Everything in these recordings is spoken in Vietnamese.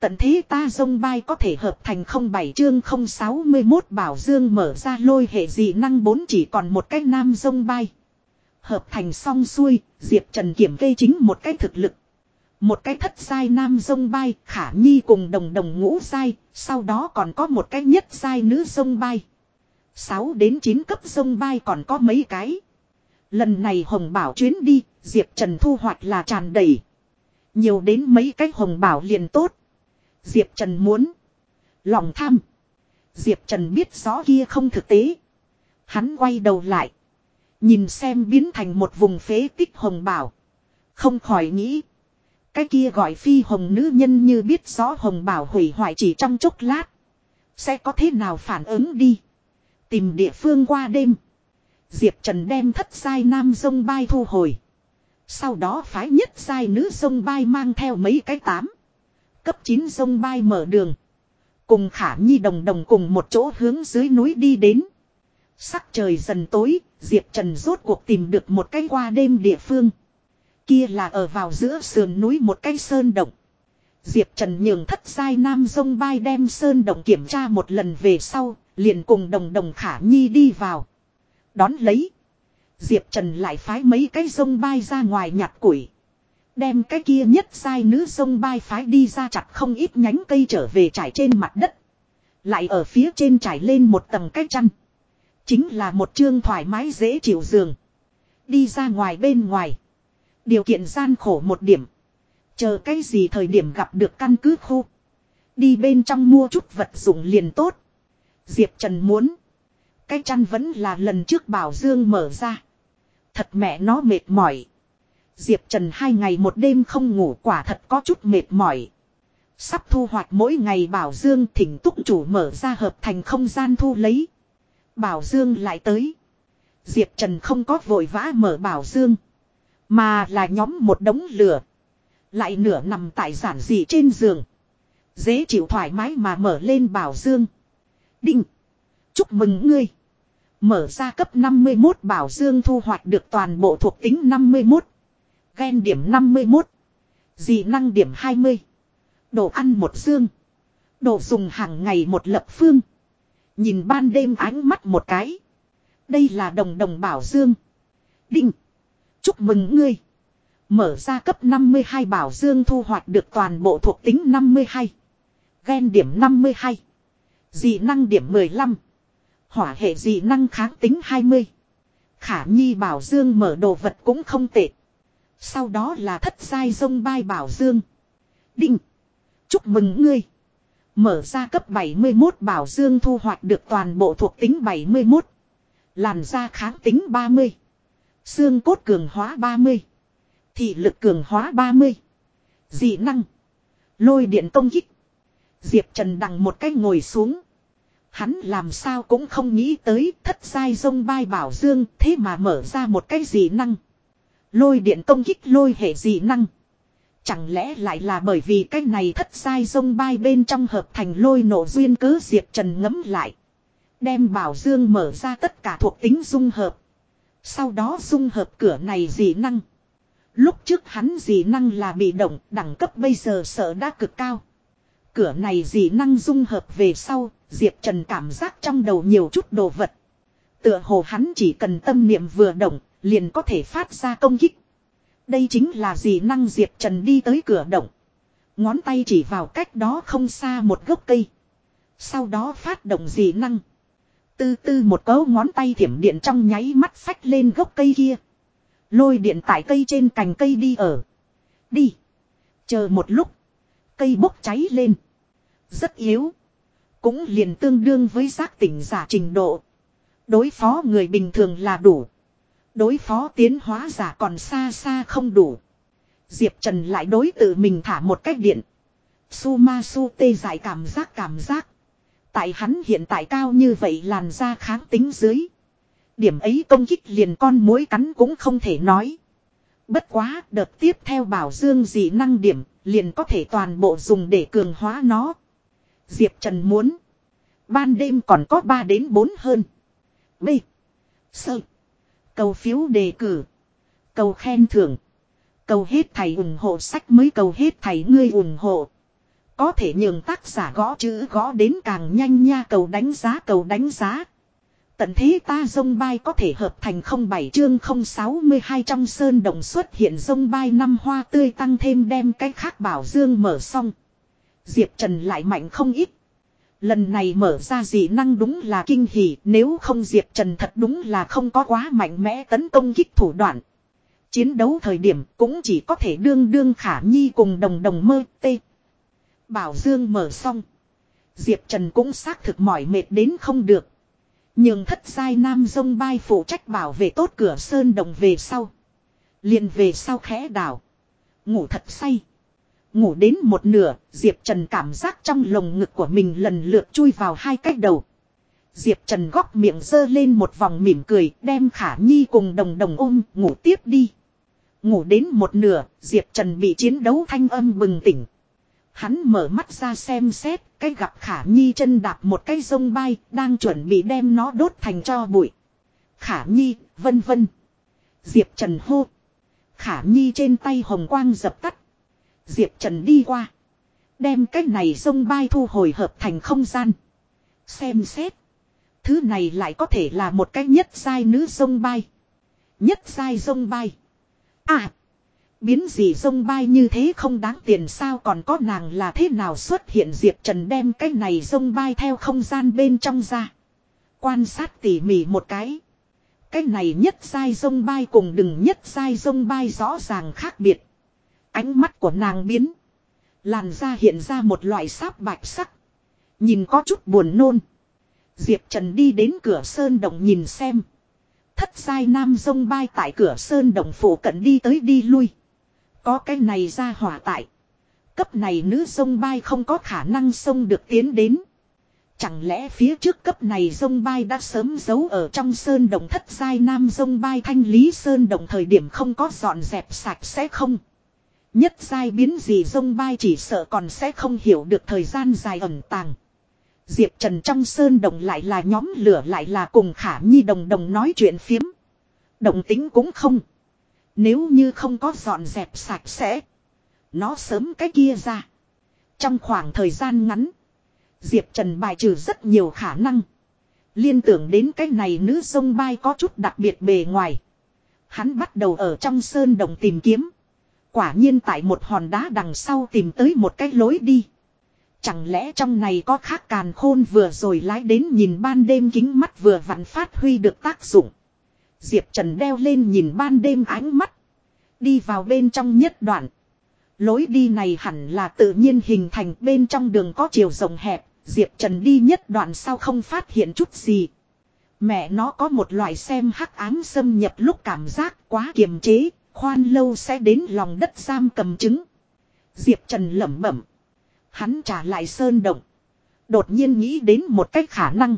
Tận thế ta dông bay có thể hợp thành 07 chương 061 bảo dương mở ra lôi hệ dị năng bốn chỉ còn một cái nam dông bay. Hợp thành xong xuôi, Diệp Trần kiểm kê chính một cái thực lực. Một cái thất sai nam dông bay, khả nhi cùng đồng đồng ngũ sai, sau đó còn có một cái nhất sai nữ dông bay. 6 đến 9 cấp dông bay còn có mấy cái. Lần này hồng bảo chuyến đi, Diệp Trần thu hoạch là tràn đầy. Nhiều đến mấy cái hồng bảo liền tốt. Diệp Trần muốn. Lòng tham. Diệp Trần biết rõ kia không thực tế. Hắn quay đầu lại. Nhìn xem biến thành một vùng phế tích hồng bảo. Không khỏi nghĩ. Cái kia gọi phi hồng nữ nhân như biết rõ hồng bảo hủy hoại chỉ trong chốc lát. Sẽ có thế nào phản ứng đi. Tìm địa phương qua đêm. Diệp Trần đem thất sai nam sông bay thu hồi. Sau đó phái nhất sai nữ sông bay mang theo mấy cái tám. Cấp 9 sông bay mở đường. Cùng khả nhi đồng đồng cùng một chỗ hướng dưới núi đi đến. Sắc trời dần tối, Diệp Trần rốt cuộc tìm được một cái qua đêm địa phương. Kia là ở vào giữa sườn núi một cái sơn động. Diệp Trần nhường thất sai nam sông bay đem sơn động kiểm tra một lần về sau, liền cùng đồng đồng khả nhi đi vào. Đón lấy. Diệp Trần lại phái mấy cái sông bay ra ngoài nhặt củi. Đem cái kia nhất sai nữ sông bay phái đi ra chặt không ít nhánh cây trở về trải trên mặt đất. Lại ở phía trên trải lên một tầng cái chăn. Chính là một chương thoải mái dễ chịu giường. Đi ra ngoài bên ngoài. Điều kiện gian khổ một điểm. Chờ cái gì thời điểm gặp được căn cứ khu. Đi bên trong mua chút vật dụng liền tốt. Diệp Trần muốn. Cái chăn vẫn là lần trước Bảo Dương mở ra. Thật mẹ nó mệt mỏi. Diệp Trần hai ngày một đêm không ngủ quả thật có chút mệt mỏi. Sắp thu hoạch mỗi ngày Bảo Dương thỉnh túc chủ mở ra hợp thành không gian thu lấy. Bảo Dương lại tới. Diệp Trần không có vội vã mở Bảo Dương. Mà là nhóm một đống lửa. Lại nửa nằm tại giản dị trên giường. Dễ chịu thoải mái mà mở lên Bảo Dương. Đinh. Chúc mừng ngươi. Mở ra cấp 51 Bảo Dương thu hoạch được toàn bộ thuộc tính 51. Gen điểm 51. Dị năng điểm 20. Đồ ăn một dương. Đồ dùng hàng ngày một lập phương. Nhìn ban đêm ánh mắt một cái. Đây là đồng đồng bảo dương. Đinh. Chúc mừng ngươi. Mở ra cấp 52 bảo dương thu hoạch được toàn bộ thuộc tính 52. Gen điểm 52. Dị năng điểm 15. Hỏa hệ dị năng kháng tính 20. Khả nhi bảo dương mở đồ vật cũng không tệ. Sau đó là thất giai sông bay bảo dương. định Chúc mừng ngươi. Mở ra cấp 71 bảo dương thu hoạch được toàn bộ thuộc tính 71. Làn da kháng tính 30. Xương cốt cường hóa 30. Thị lực cường hóa 30. Dị năng. Lôi điện công kích. Diệp Trần đằng một cách ngồi xuống. Hắn làm sao cũng không nghĩ tới thất sai sông bay bảo dương thế mà mở ra một cái dị năng. Lôi điện công kích lôi hệ dị năng. Chẳng lẽ lại là bởi vì cái này thất sai sông bay bên trong hợp thành lôi nổ duyên cớ Diệp Trần ngấm lại. Đem bảo dương mở ra tất cả thuộc tính dung hợp. Sau đó dung hợp cửa này dị năng. Lúc trước hắn dị năng là bị động, đẳng cấp bây giờ sợ đã cực cao. Cửa này dị năng dung hợp về sau, Diệp Trần cảm giác trong đầu nhiều chút đồ vật. Tựa hồ hắn chỉ cần tâm niệm vừa động, liền có thể phát ra công kích. Đây chính là dị năng Diệp Trần đi tới cửa động. Ngón tay chỉ vào cách đó không xa một gốc cây. Sau đó phát động dị năng. Tư tư một cấu ngón tay thiểm điện trong nháy mắt phách lên gốc cây kia. Lôi điện tại cây trên cành cây đi ở. Đi. Chờ một lúc. Cây bốc cháy lên. Rất yếu. Cũng liền tương đương với giác tỉnh giả trình độ. Đối phó người bình thường là đủ. Đối phó tiến hóa giả còn xa xa không đủ. Diệp Trần lại đối tự mình thả một cách điện. Su ma su tê giải cảm giác cảm giác. Tại hắn hiện tại cao như vậy làn da kháng tính dưới. Điểm ấy công kích liền con mối cắn cũng không thể nói. Bất quá, đợt tiếp theo bảo dương dị năng điểm liền có thể toàn bộ dùng để cường hóa nó. Diệp Trần muốn. Ban đêm còn có 3 đến 4 hơn. B. Sơ. Cầu phiếu đề cử. Cầu khen thưởng. Cầu hết thầy ủng hộ sách mới cầu hết thầy ngươi ủng hộ. Có thể nhường tác giả gõ chữ gõ đến càng nhanh nha, cầu đánh giá, cầu đánh giá. Tận thế ta dông bay có thể hợp thành 07 chương 062 trong sơn đồng xuất hiện dông bay năm hoa tươi tăng thêm đem cái khác bảo dương mở xong. Diệp Trần lại mạnh không ít. Lần này mở ra dị năng đúng là kinh hỉ, nếu không Diệp Trần thật đúng là không có quá mạnh mẽ tấn công kích thủ đoạn. Chiến đấu thời điểm cũng chỉ có thể đương đương khả nhi cùng đồng đồng mơ tê. Bảo Dương mở xong. Diệp Trần cũng xác thực mỏi mệt đến không được. Nhưng thất giai nam dông bay phụ trách bảo vệ tốt cửa sơn đồng về sau. liền về sau khẽ đảo. Ngủ thật say. Ngủ đến một nửa, Diệp Trần cảm giác trong lồng ngực của mình lần lượt chui vào hai cách đầu. Diệp Trần góc miệng dơ lên một vòng mỉm cười, đem Khả Nhi cùng đồng đồng ôm, ngủ tiếp đi. Ngủ đến một nửa, Diệp Trần bị chiến đấu thanh âm bừng tỉnh. Hắn mở mắt ra xem xét, cái gặp Khả Nhi chân đạp một cái sông bay, đang chuẩn bị đem nó đốt thành cho bụi. Khả Nhi, vân vân. Diệp Trần hô. Khả Nhi trên tay hồng quang dập tắt. Diệp Trần đi qua. Đem cái này sông bay thu hồi hợp thành không gian. Xem xét. Thứ này lại có thể là một cái nhất sai nữ sông bay. Nhất sai sông bay. À. Biến gì sông bay như thế không đáng tiền sao còn có nàng là thế nào xuất hiện Diệp Trần đem cái này sông bay theo không gian bên trong ra. Quan sát tỉ mỉ một cái. Cái này nhất sai sông bay cùng đừng nhất sai sông bay rõ ràng khác biệt. Ánh mắt của nàng biến. Làn da hiện ra một loại sáp bạch sắc. Nhìn có chút buồn nôn. Diệp Trần đi đến cửa sơn động nhìn xem. Thất sai nam sông bay tại cửa sơn động phủ cận đi tới đi lui. Có cái này ra hỏa tại. Cấp này nữ sông bay không có khả năng sông được tiến đến. Chẳng lẽ phía trước cấp này sông bay đã sớm giấu ở trong sơn động thất sai nam sông bay thanh lý sơn động thời điểm không có dọn dẹp sạch sẽ không. Nhất sai biến gì sông bay chỉ sợ còn sẽ không hiểu được thời gian dài ẩn tàng. Diệp Trần trong sơn đồng lại là nhóm lửa lại là cùng khả nhi đồng đồng nói chuyện phiếm. đồng tính cũng không. Nếu như không có dọn dẹp sạch sẽ. Nó sớm cái kia ra. Trong khoảng thời gian ngắn. Diệp Trần bài trừ rất nhiều khả năng. Liên tưởng đến cái này nữ sông bay có chút đặc biệt bề ngoài. Hắn bắt đầu ở trong sơn đồng tìm kiếm. Quả nhiên tại một hòn đá đằng sau tìm tới một cái lối đi. Chẳng lẽ trong này có khác càn khôn vừa rồi lái đến nhìn ban đêm kính mắt vừa vặn phát huy được tác dụng. Diệp Trần đeo lên nhìn ban đêm ánh mắt. Đi vào bên trong nhất đoạn. Lối đi này hẳn là tự nhiên hình thành bên trong đường có chiều rộng hẹp. Diệp Trần đi nhất đoạn sau không phát hiện chút gì. Mẹ nó có một loại xem hắc ám xâm nhập lúc cảm giác quá kiềm chế, khoan lâu sẽ đến lòng đất giam cầm chứng. Diệp Trần lẩm bẩm. Hắn trả lại sơn động. Đột nhiên nghĩ đến một cách khả năng.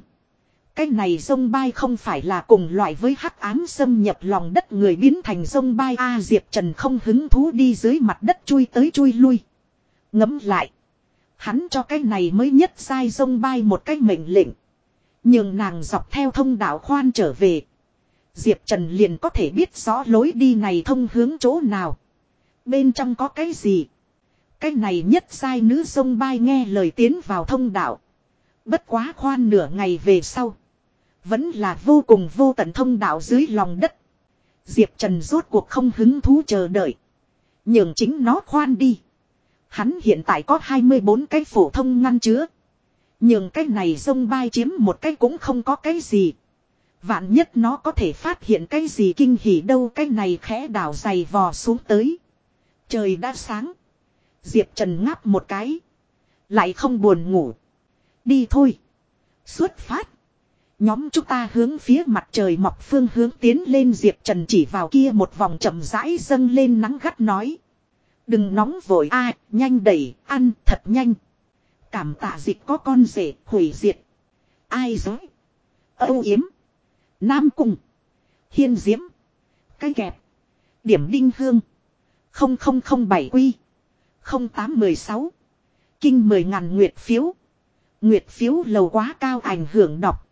Cái này sông bay không phải là cùng loại với hắc ám xâm nhập lòng đất người biến thành sông bay A Diệp Trần không hứng thú đi dưới mặt đất chui tới chui lui. Ngấm lại. Hắn cho cái này mới nhất sai sông bay một cách mệnh lệnh. Nhưng nàng dọc theo thông đạo khoan trở về. Diệp Trần liền có thể biết rõ lối đi này thông hướng chỗ nào. Bên trong có cái gì. Cái này nhất sai nữ sông bay nghe lời tiến vào thông đạo. Bất quá khoan nửa ngày về sau. Vẫn là vô cùng vô tận thông đạo dưới lòng đất. Diệp Trần rốt cuộc không hứng thú chờ đợi. Nhưng chính nó khoan đi. Hắn hiện tại có 24 cái phổ thông ngăn chứa. Nhưng cái này sông bay chiếm một cái cũng không có cái gì. Vạn nhất nó có thể phát hiện cái gì kinh hỉ đâu cái này khẽ đảo dày vò xuống tới. Trời đã sáng. Diệp Trần ngáp một cái. Lại không buồn ngủ. Đi thôi. Xuất phát. Nhóm chúng ta hướng phía mặt trời mọc phương hướng tiến lên Diệp Trần chỉ vào kia một vòng chậm rãi dâng lên nắng gắt nói. Đừng nóng vội a nhanh đẩy, ăn thật nhanh. Cảm tạ dịch có con rể, hủy diệt. Ai dối? Âu yếm. Nam cung. Hiên diễm. Cái kẹp. Điểm đinh hương. 0007 quy. 0816. Kinh 10 ngàn nguyệt phiếu. Nguyệt phiếu lầu quá cao ảnh hưởng đọc.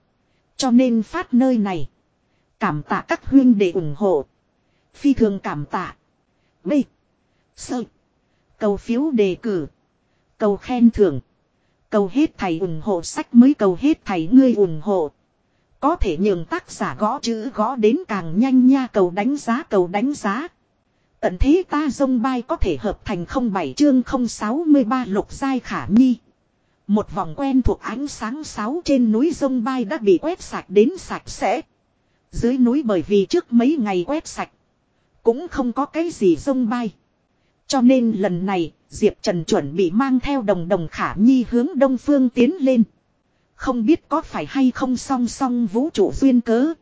Cho nên phát nơi này. Cảm tạ các huyên để ủng hộ. Phi thường cảm tạ. B. Sơ. Cầu phiếu đề cử. Cầu khen thưởng. Cầu hết thầy ủng hộ sách mới, cầu hết thầy ngươi ủng hộ. Có thể nhường tác giả gõ chữ gõ đến càng nhanh nha cầu đánh giá cầu đánh giá. Tận thế ta dông bay có thể hợp thành 07 chương 063 lục giai khả nhi. Một vòng quen thuộc ánh sáng sáu trên núi dông bay đã bị quét sạch đến sạch sẽ. Dưới núi bởi vì trước mấy ngày quét sạch. Cũng không có cái gì dông bay. Cho nên lần này, Diệp Trần chuẩn bị mang theo đồng đồng khả nhi hướng đông phương tiến lên. Không biết có phải hay không song song vũ trụ duyên cớ.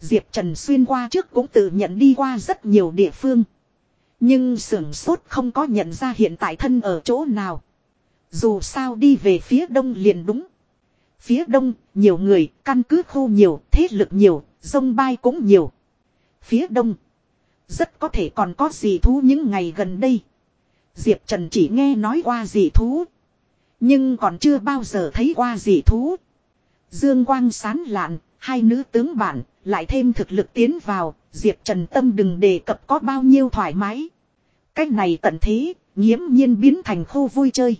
Diệp Trần xuyên qua trước cũng tự nhận đi qua rất nhiều địa phương. Nhưng sưởng sốt không có nhận ra hiện tại thân ở chỗ nào. Dù sao đi về phía đông liền đúng. Phía đông, nhiều người, căn cứ khu nhiều, thế lực nhiều, sông bay cũng nhiều. Phía đông, rất có thể còn có gì thú những ngày gần đây. Diệp Trần chỉ nghe nói qua gì thú. Nhưng còn chưa bao giờ thấy qua gì thú. Dương quang sán lạn, hai nữ tướng bản, lại thêm thực lực tiến vào, Diệp Trần Tâm đừng đề cập có bao nhiêu thoải mái. Cách này tận thế, nghiễm nhiên biến thành khu vui chơi.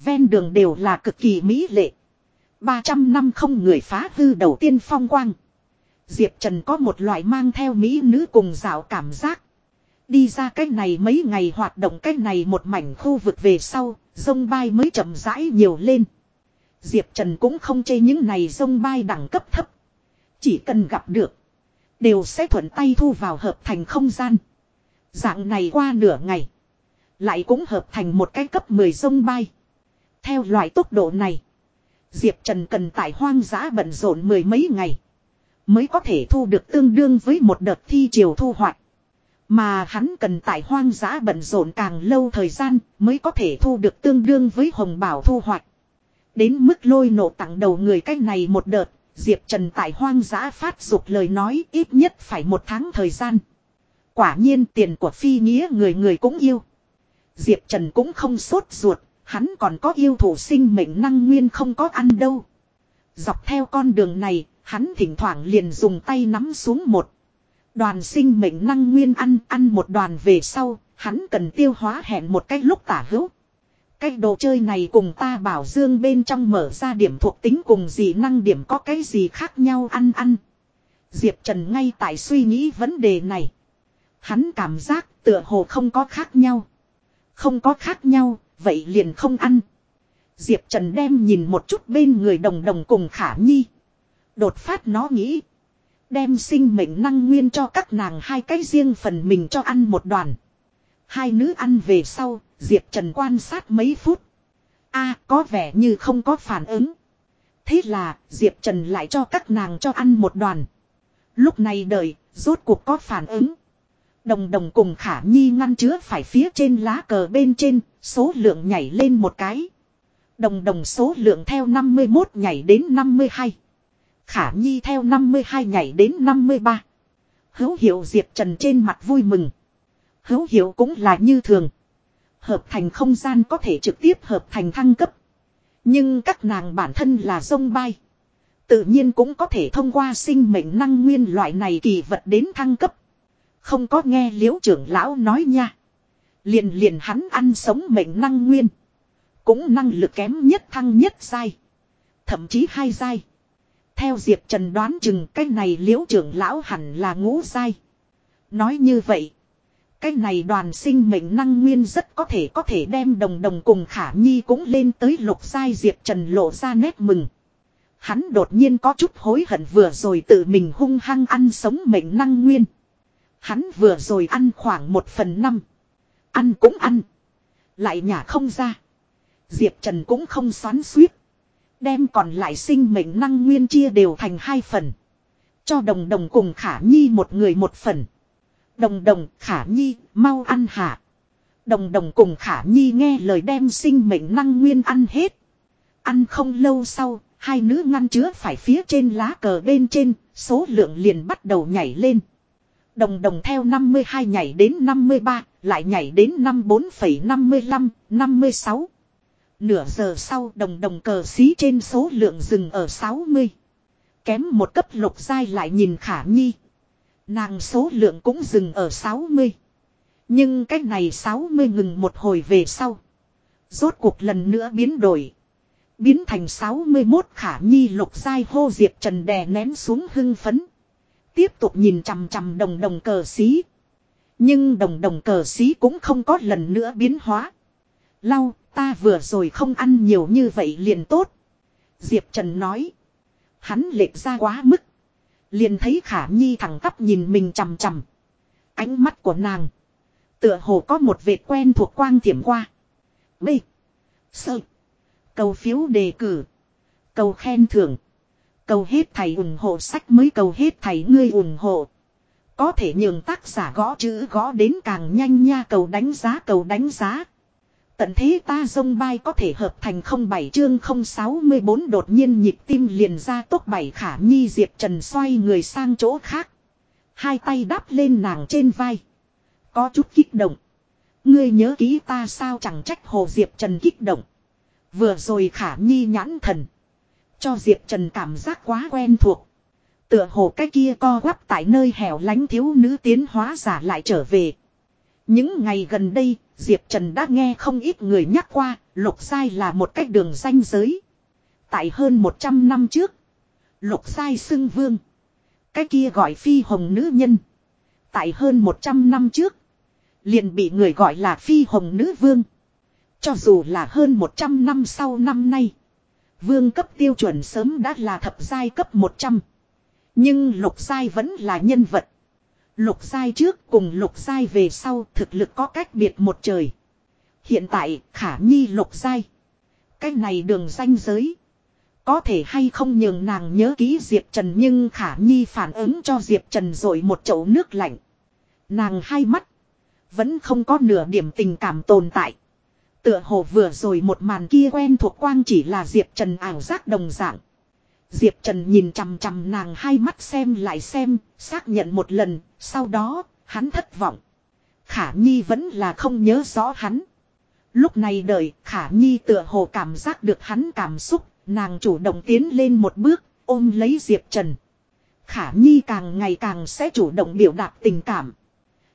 Ven đường đều là cực kỳ mỹ lệ. 300 năm không người phá hư đầu tiên phong quang. Diệp Trần có một loại mang theo mỹ nữ cùng dạo cảm giác. Đi ra cách này mấy ngày hoạt động cách này một mảnh khu vực về sau, sông bay mới chậm rãi nhiều lên. Diệp Trần cũng không chê những này sông bay đẳng cấp thấp. Chỉ cần gặp được, đều sẽ thuận tay thu vào hợp thành không gian. Dạng này qua nửa ngày, lại cũng hợp thành một cái cấp 10 sông bay. Theo loại tốc độ này, Diệp Trần cần tại hoang dã bận rộn mười mấy ngày. Mới có thể thu được tương đương với một đợt thi chiều thu hoạch. Mà hắn cần tại hoang dã bận rộn càng lâu thời gian mới có thể thu được tương đương với hồng bảo thu hoạch. Đến mức lôi nổ tặng đầu người cách này một đợt, Diệp Trần tại hoang dã phát dục lời nói ít nhất phải một tháng thời gian. Quả nhiên tiền của phi nghĩa người người cũng yêu. Diệp Trần cũng không sốt ruột, hắn còn có yêu thủ sinh mệnh năng nguyên không có ăn đâu. Dọc theo con đường này, hắn thỉnh thoảng liền dùng tay nắm xuống một. Đoàn sinh mệnh năng nguyên ăn ăn một đoàn về sau, hắn cần tiêu hóa hẹn một cách lúc tả hữu. Cái đồ chơi này cùng ta bảo dương bên trong mở ra điểm thuộc tính cùng gì năng điểm có cái gì khác nhau ăn ăn. Diệp Trần ngay tại suy nghĩ vấn đề này. Hắn cảm giác tựa hồ không có khác nhau. Không có khác nhau, vậy liền không ăn. Diệp Trần đem nhìn một chút bên người đồng đồng cùng khả nhi. Đột phát nó nghĩ. Đem sinh mệnh năng nguyên cho các nàng hai cái riêng phần mình cho ăn một đoàn. Hai nữ ăn về sau, Diệp Trần quan sát mấy phút. a có vẻ như không có phản ứng. Thế là, Diệp Trần lại cho các nàng cho ăn một đoàn. Lúc này đợi, rốt cuộc có phản ứng. Đồng đồng cùng khả nhi ngăn chứa phải phía trên lá cờ bên trên, số lượng nhảy lên một cái. Đồng đồng số lượng theo 51 nhảy đến 52. Khả Nhi theo 52 nhảy đến 53. Hữu hiệu Diệp Trần trên mặt vui mừng. Hữu hiệu cũng là như thường. Hợp thành không gian có thể trực tiếp hợp thành thăng cấp. Nhưng các nàng bản thân là sông bay. Tự nhiên cũng có thể thông qua sinh mệnh năng nguyên loại này kỳ vật đến thăng cấp. Không có nghe liễu trưởng lão nói nha. Liền liền hắn ăn sống mệnh năng nguyên. Cũng năng lực kém nhất thăng nhất sai. Thậm chí hai sai. Theo Diệp Trần đoán chừng cái này liễu trưởng lão hẳn là ngũ sai. Nói như vậy. Cái này đoàn sinh mệnh năng nguyên rất có thể có thể đem đồng đồng cùng khả nhi cũng lên tới lục sai Diệp Trần lộ ra nét mừng. Hắn đột nhiên có chút hối hận vừa rồi tự mình hung hăng ăn sống mệnh năng nguyên. Hắn vừa rồi ăn khoảng một phần năm. Ăn cũng ăn. Lại nhả không ra. Diệp Trần cũng không xoắn suýt. Đem còn lại sinh mệnh năng nguyên chia đều thành hai phần. Cho đồng đồng cùng khả nhi một người một phần. Đồng đồng khả nhi mau ăn hạ. Đồng đồng cùng khả nhi nghe lời đem sinh mệnh năng nguyên ăn hết. Ăn không lâu sau, hai nữ ngăn chứa phải phía trên lá cờ bên trên, số lượng liền bắt đầu nhảy lên. Đồng đồng theo 52 nhảy đến 53, lại nhảy đến 54,55, 56. Nửa giờ sau đồng đồng cờ xí trên số lượng rừng ở 60. Kém một cấp lục giai lại nhìn khả nhi. Nàng số lượng cũng dừng ở 60. Nhưng cách này 60 ngừng một hồi về sau. Rốt cuộc lần nữa biến đổi. Biến thành 61 khả nhi lục giai hô Diệp Trần đè nén xuống hưng phấn. Tiếp tục nhìn chằm chằm đồng đồng cờ xí. Nhưng đồng đồng cờ xí cũng không có lần nữa biến hóa. Lau, ta vừa rồi không ăn nhiều như vậy liền tốt. Diệp Trần nói. Hắn lệch ra quá mức. Liền thấy khả nhi thẳng tắp nhìn mình chằm chằm. Ánh mắt của nàng. Tựa hồ có một vệt quen thuộc quang thiểm qua. B. Sơ. Cầu phiếu đề cử. Cầu khen thưởng. Cầu hết thầy ủng hộ sách mới cầu hết thầy ngươi ủng hộ. Có thể nhường tác giả gõ chữ gõ đến càng nhanh nha, cầu đánh giá, cầu đánh giá. Tận thế ta dông bay có thể hợp thành 07 chương 064 đột nhiên nhịp tim liền ra tốt bảy khả nhi Diệp Trần xoay người sang chỗ khác. Hai tay đáp lên nàng trên vai. Có chút kích động. Ngươi nhớ ký ta sao chẳng trách hồ Diệp Trần kích động. Vừa rồi khả nhi nhãn thần. Cho Diệp Trần cảm giác quá quen thuộc. Tựa hồ cái kia co quắp tại nơi hẻo lánh thiếu nữ tiến hóa giả lại trở về. Những ngày gần đây, Diệp Trần đã nghe không ít người nhắc qua, lục sai là một cách đường danh giới. Tại hơn 100 năm trước, lục sai xưng vương. Cái kia gọi phi hồng nữ nhân. Tại hơn 100 năm trước, liền bị người gọi là phi hồng nữ vương. Cho dù là hơn 100 năm sau năm nay, vương cấp tiêu chuẩn sớm đã là thập giai cấp 100. Nhưng lục Sai vẫn là nhân vật. Lục giai trước cùng lục giai về sau thực lực có cách biệt một trời. Hiện tại khả nhi, lục giai. Cái này đường danh giới. Có thể hay không nhường nàng nhớ ký Diệp Trần nhưng khả nhi phản ứng cho Diệp Trần rồi một chậu nước lạnh. Nàng hai mắt. Vẫn không có nửa điểm tình cảm tồn tại. Tựa hồ vừa rồi một màn kia quen thuộc quang chỉ là Diệp Trần ảo giác đồng dạng. Diệp Trần nhìn chằm chằm nàng hai mắt xem lại xem, xác nhận một lần, sau đó, hắn thất vọng. Khả Nhi vẫn là không nhớ rõ hắn. Lúc này đợi, Khả Nhi tựa hồ cảm giác được hắn cảm xúc, nàng chủ động tiến lên một bước, ôm lấy Diệp Trần. Khả Nhi càng ngày càng sẽ chủ động biểu đạt tình cảm.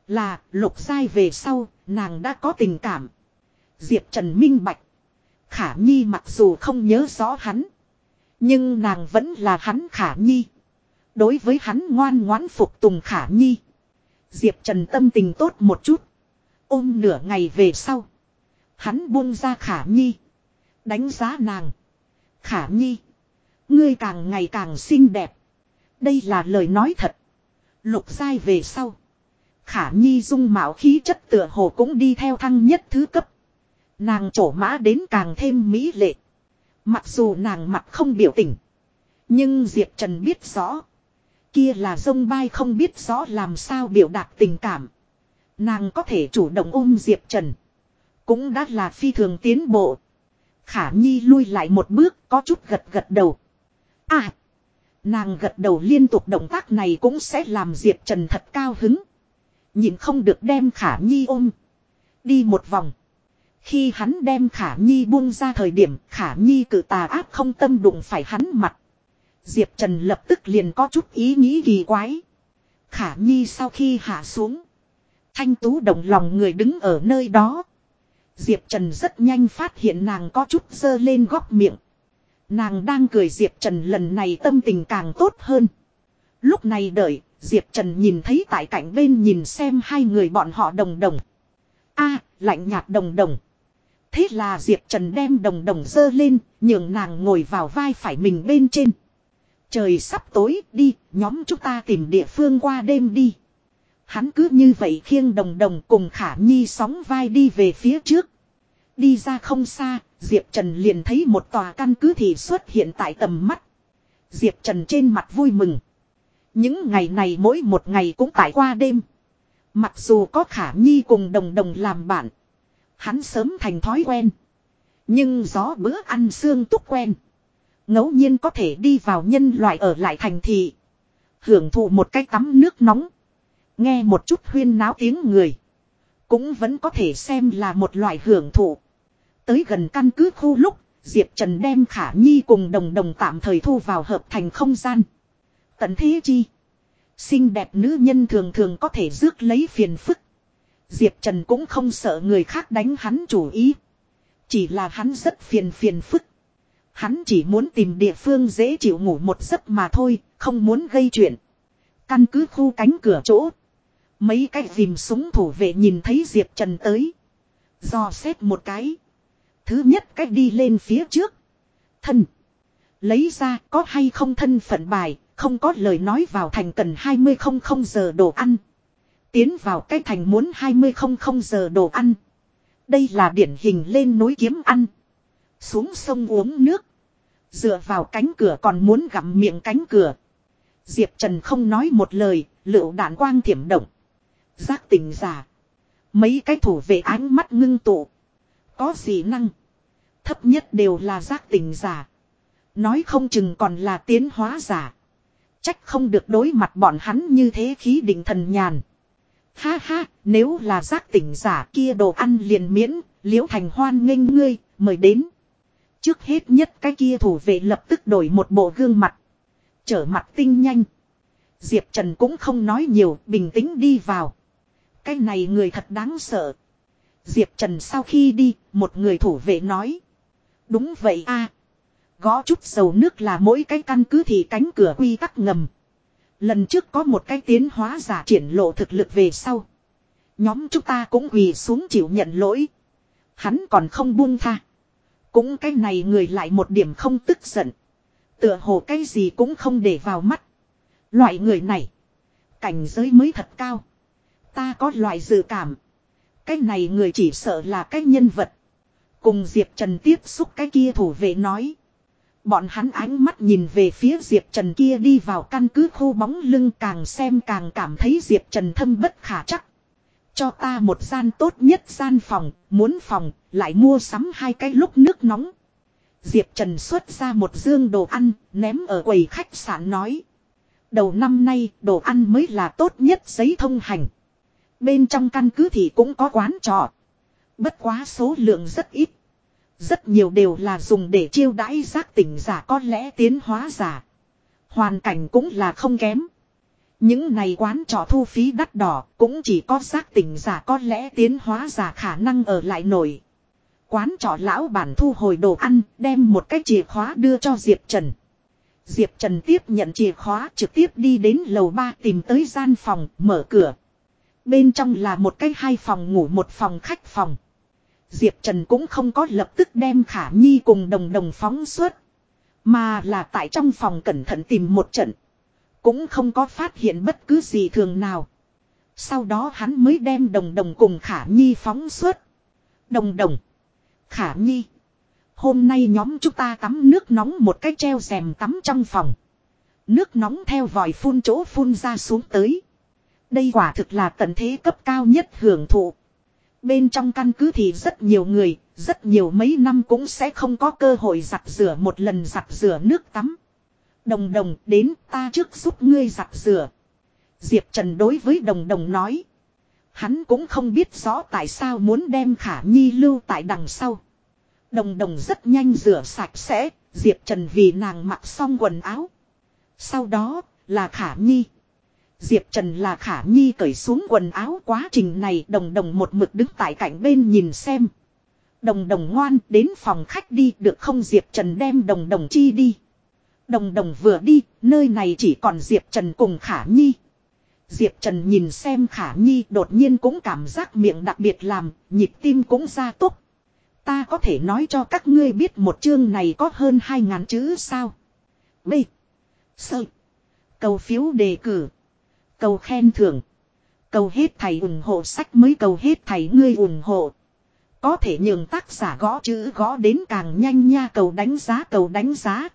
Là, lục sai về sau, nàng đã có tình cảm. Diệp Trần minh bạch. Khả Nhi mặc dù không nhớ rõ hắn. Nhưng nàng vẫn là hắn khả nhi. Đối với hắn ngoan ngoãn phục tùng khả nhi. Diệp Trần tâm tình tốt một chút. Ôm nửa ngày về sau. Hắn buông ra khả nhi. Đánh giá nàng. Khả nhi. Ngươi càng ngày càng xinh đẹp. Đây là lời nói thật. Lục dai về sau. Khả nhi dung mạo khí chất tựa hồ cũng đi theo thăng nhất thứ cấp. Nàng trổ mã đến càng thêm mỹ lệ. Mặc dù nàng mặt không biểu tình. Nhưng Diệp Trần biết rõ. Kia là dông bay không biết rõ làm sao biểu đạt tình cảm. Nàng có thể chủ động ôm Diệp Trần. Cũng đã là phi thường tiến bộ. Khả Nhi lui lại một bước, có chút gật gật đầu. À. Nàng gật đầu liên tục động tác này cũng sẽ làm Diệp Trần thật cao hứng. Nhìn không được đem Khả Nhi ôm. Đi một vòng. Khi hắn đem khả nhi buông ra thời điểm khả nhi cử tà áp không tâm đụng phải hắn mặt. Diệp Trần lập tức liền có chút ý nghĩ kỳ quái. Khả nhi sau khi hạ xuống. Thanh tú động lòng người đứng ở nơi đó. Diệp Trần rất nhanh phát hiện nàng có chút dơ lên góc miệng. Nàng đang cười Diệp Trần lần này tâm tình càng tốt hơn. Lúc này đợi, Diệp Trần nhìn thấy tại cạnh bên nhìn xem hai người bọn họ đồng đồng. a lạnh nhạt đồng đồng. Thế là Diệp Trần đem đồng đồng dơ lên, nhường nàng ngồi vào vai phải mình bên trên. Trời sắp tối, đi, nhóm chúng ta tìm địa phương qua đêm đi. Hắn cứ như vậy khiêng đồng đồng cùng khả nhi sóng vai đi về phía trước. Đi ra không xa, Diệp Trần liền thấy một tòa căn cứ thì xuất hiện tại tầm mắt. Diệp Trần trên mặt vui mừng. Những ngày này mỗi một ngày cũng tại qua đêm. Mặc dù có khả nhi cùng đồng đồng làm bạn. Hắn sớm thành thói quen. Nhưng gió bữa ăn xương túc quen. ngẫu nhiên có thể đi vào nhân loại ở lại thành thị. Hưởng thụ một cái tắm nước nóng. Nghe một chút huyên náo tiếng người. Cũng vẫn có thể xem là một loại hưởng thụ. Tới gần căn cứ khu lúc, Diệp Trần đem Khả Nhi cùng đồng đồng tạm thời thu vào hợp thành không gian. Tận thế chi? Xinh đẹp nữ nhân thường thường có thể rước lấy phiền phức. Diệp Trần cũng không sợ người khác đánh hắn chủ ý. Chỉ là hắn rất phiền phiền phức. Hắn chỉ muốn tìm địa phương dễ chịu ngủ một giấc mà thôi, không muốn gây chuyện. Căn cứ khu cánh cửa chỗ. Mấy cái dìm súng thủ vệ nhìn thấy Diệp Trần tới. Do xét một cái. Thứ nhất cách đi lên phía trước. Thân. Lấy ra có hay không thân phận bài, không có lời nói vào thành cần 20 không không giờ đồ ăn. Tiến vào cái thành muốn 20 không không giờ đồ ăn. Đây là điển hình lên núi kiếm ăn. Xuống sông uống nước. Dựa vào cánh cửa còn muốn gặm miệng cánh cửa. Diệp Trần không nói một lời, lựu đạn quang thiểm động. Giác tình giả. Mấy cái thủ vệ ánh mắt ngưng tụ. Có gì năng. Thấp nhất đều là giác tình giả. Nói không chừng còn là tiến hóa giả. Trách không được đối mặt bọn hắn như thế khí định thần nhàn. Ha ha, nếu là giác tỉnh giả kia đồ ăn liền miễn, liễu thành hoan nghênh ngươi, mời đến. Trước hết nhất cái kia thủ vệ lập tức đổi một bộ gương mặt. Trở mặt tinh nhanh. Diệp Trần cũng không nói nhiều, bình tĩnh đi vào. Cái này người thật đáng sợ. Diệp Trần sau khi đi, một người thủ vệ nói. Đúng vậy a Gõ chút dầu nước là mỗi cái căn cứ thì cánh cửa quy tắc ngầm. Lần trước có một cái tiến hóa giả triển lộ thực lực về sau. Nhóm chúng ta cũng quỳ xuống chịu nhận lỗi. Hắn còn không buông tha. Cũng cái này người lại một điểm không tức giận. Tựa hồ cái gì cũng không để vào mắt. Loại người này. Cảnh giới mới thật cao. Ta có loại dự cảm. Cái này người chỉ sợ là cái nhân vật. Cùng Diệp Trần tiếp xúc cái kia thủ vệ nói. Bọn hắn ánh mắt nhìn về phía Diệp Trần kia đi vào căn cứ khu bóng lưng càng xem càng cảm thấy Diệp Trần thâm bất khả chắc. Cho ta một gian tốt nhất gian phòng, muốn phòng, lại mua sắm hai cái lúc nước nóng. Diệp Trần xuất ra một dương đồ ăn, ném ở quầy khách sạn nói. Đầu năm nay, đồ ăn mới là tốt nhất giấy thông hành. Bên trong căn cứ thì cũng có quán trọ. Bất quá số lượng rất ít. Rất nhiều đều là dùng để chiêu đãi giác tỉnh giả có lẽ tiến hóa giả. Hoàn cảnh cũng là không kém. Những này quán trọ thu phí đắt đỏ cũng chỉ có giác tỉnh giả có lẽ tiến hóa giả khả năng ở lại nổi. Quán trọ lão bản thu hồi đồ ăn, đem một cái chìa khóa đưa cho Diệp Trần. Diệp Trần tiếp nhận chìa khóa, trực tiếp đi đến lầu ba tìm tới gian phòng, mở cửa. Bên trong là một cái hai phòng ngủ, một phòng khách phòng. Diệp Trần cũng không có lập tức đem Khả Nhi cùng đồng đồng phóng suốt. Mà là tại trong phòng cẩn thận tìm một trận. Cũng không có phát hiện bất cứ gì thường nào. Sau đó hắn mới đem đồng đồng cùng Khả Nhi phóng suốt. Đồng đồng. Khả Nhi. Hôm nay nhóm chúng ta tắm nước nóng một cái treo rèm tắm trong phòng. Nước nóng theo vòi phun chỗ phun ra xuống tới. Đây quả thực là tận thế cấp cao nhất hưởng thụ. Bên trong căn cứ thì rất nhiều người, rất nhiều mấy năm cũng sẽ không có cơ hội giặt rửa một lần giặt rửa nước tắm. Đồng đồng đến ta trước giúp ngươi giặt rửa. Diệp Trần đối với đồng đồng nói. Hắn cũng không biết rõ tại sao muốn đem khả nhi lưu tại đằng sau. Đồng đồng rất nhanh rửa sạch sẽ, Diệp Trần vì nàng mặc xong quần áo. Sau đó, là khả nhi. Diệp Trần là khả nhi cởi xuống quần áo quá trình này đồng đồng một mực đứng tại cạnh bên nhìn xem. Đồng đồng ngoan đến phòng khách đi được không Diệp Trần đem đồng đồng chi đi. Đồng đồng vừa đi, nơi này chỉ còn Diệp Trần cùng khả nhi. Diệp Trần nhìn xem khả nhi đột nhiên cũng cảm giác miệng đặc biệt làm, nhịp tim cũng ra tốc. Ta có thể nói cho các ngươi biết một chương này có hơn hai ngàn chữ sao. B. sợi Cầu phiếu đề cử. Cầu khen thưởng. Cầu hết thầy ủng hộ sách mới cầu hết thầy ngươi ủng hộ. Có thể nhường tác giả gõ chữ gõ đến càng nhanh nha cầu đánh giá cầu đánh giá.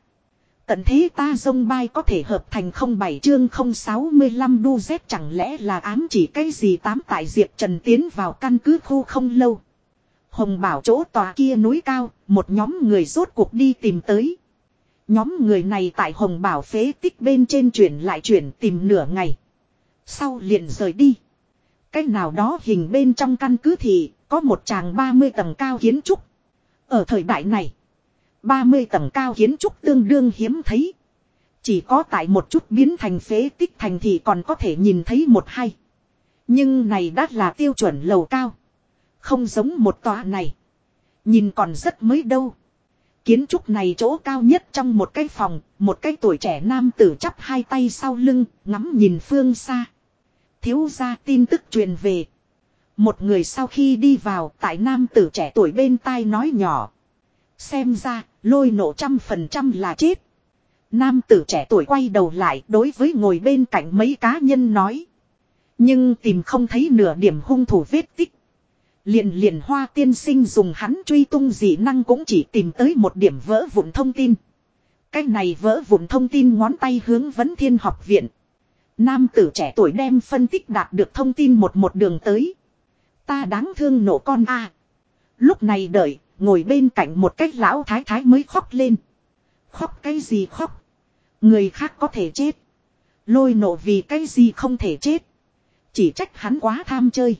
Tận thế ta dông bay có thể hợp thành 07 chương 065 đu dép chẳng lẽ là ám chỉ cái gì tám tại Diệp Trần tiến vào căn cứ khu không lâu. Hồng bảo chỗ tòa kia núi cao, một nhóm người rốt cuộc đi tìm tới. Nhóm người này tại Hồng bảo phế tích bên trên chuyển lại chuyển tìm nửa ngày. Sau liền rời đi. Cách nào đó hình bên trong căn cứ thì có một tràng 30 tầng cao kiến trúc. Ở thời đại này, 30 tầng cao kiến trúc tương đương hiếm thấy. Chỉ có tại một chút biến thành phế tích thành thì còn có thể nhìn thấy một hay. Nhưng này đã là tiêu chuẩn lầu cao. Không giống một tòa này. Nhìn còn rất mới đâu. Kiến trúc này chỗ cao nhất trong một cái phòng, một cái tuổi trẻ nam tử chắp hai tay sau lưng, ngắm nhìn phương xa. Thiếu ra tin tức truyền về. Một người sau khi đi vào tại nam tử trẻ tuổi bên tai nói nhỏ. Xem ra, lôi nổ trăm phần trăm là chết. Nam tử trẻ tuổi quay đầu lại đối với ngồi bên cạnh mấy cá nhân nói. Nhưng tìm không thấy nửa điểm hung thủ vết tích. Liền liền hoa tiên sinh dùng hắn truy tung dị năng cũng chỉ tìm tới một điểm vỡ vụn thông tin. Cái này vỡ vụn thông tin ngón tay hướng vấn thiên học viện. Nam tử trẻ tuổi đem phân tích đạt được thông tin một một đường tới. Ta đáng thương nổ con a. Lúc này đợi, ngồi bên cạnh một cách lão thái thái mới khóc lên. Khóc cái gì khóc? Người khác có thể chết. Lôi nổ vì cái gì không thể chết. Chỉ trách hắn quá tham chơi.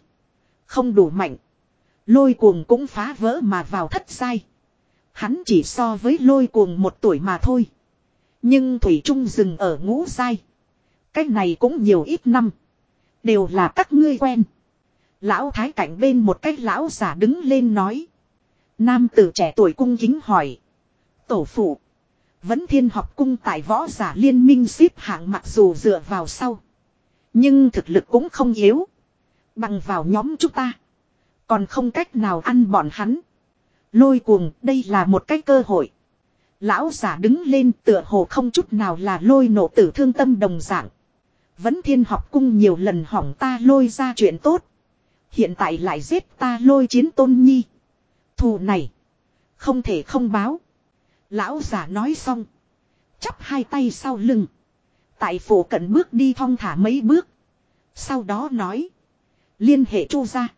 Không đủ mạnh. Lôi cuồng cũng phá vỡ mà vào thất sai. Hắn chỉ so với lôi cuồng một tuổi mà thôi. Nhưng Thủy Trung dừng ở ngũ sai. Cái này cũng nhiều ít năm. Đều là các ngươi quen. Lão thái cảnh bên một cách lão giả đứng lên nói. Nam tử trẻ tuổi cung kính hỏi. Tổ phụ. Vẫn thiên học cung tại võ giả liên minh xếp hạng mặc dù dựa vào sau. Nhưng thực lực cũng không yếu. Bằng vào nhóm chúng ta. Còn không cách nào ăn bọn hắn. Lôi cuồng, đây là một cái cơ hội. Lão giả đứng lên tựa hồ không chút nào là lôi nổ tử thương tâm đồng dạng. Vẫn thiên học cung nhiều lần hỏng ta lôi ra chuyện tốt. Hiện tại lại giết ta lôi chiến tôn nhi. Thù này. Không thể không báo. Lão giả nói xong. Chắp hai tay sau lưng. Tại phủ cận bước đi thong thả mấy bước. Sau đó nói. Liên hệ chu ra.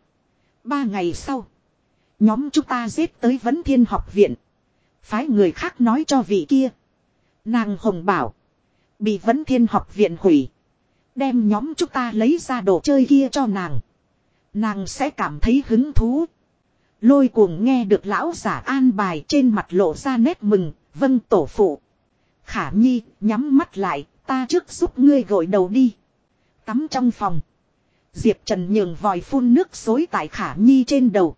Ba ngày sau. Nhóm chúng ta giết tới vấn thiên học viện. Phái người khác nói cho vị kia. Nàng hồng bảo. Bị vấn thiên học viện hủy. Đem nhóm chúng ta lấy ra đồ chơi kia cho nàng. Nàng sẽ cảm thấy hứng thú. Lôi cuồng nghe được lão giả an bài trên mặt lộ ra nét mừng, vâng tổ phụ. Khả nhi, nhắm mắt lại, ta trước giúp ngươi gội đầu đi. Tắm trong phòng. Diệp Trần nhường vòi phun nước xối tại khả nhi trên đầu.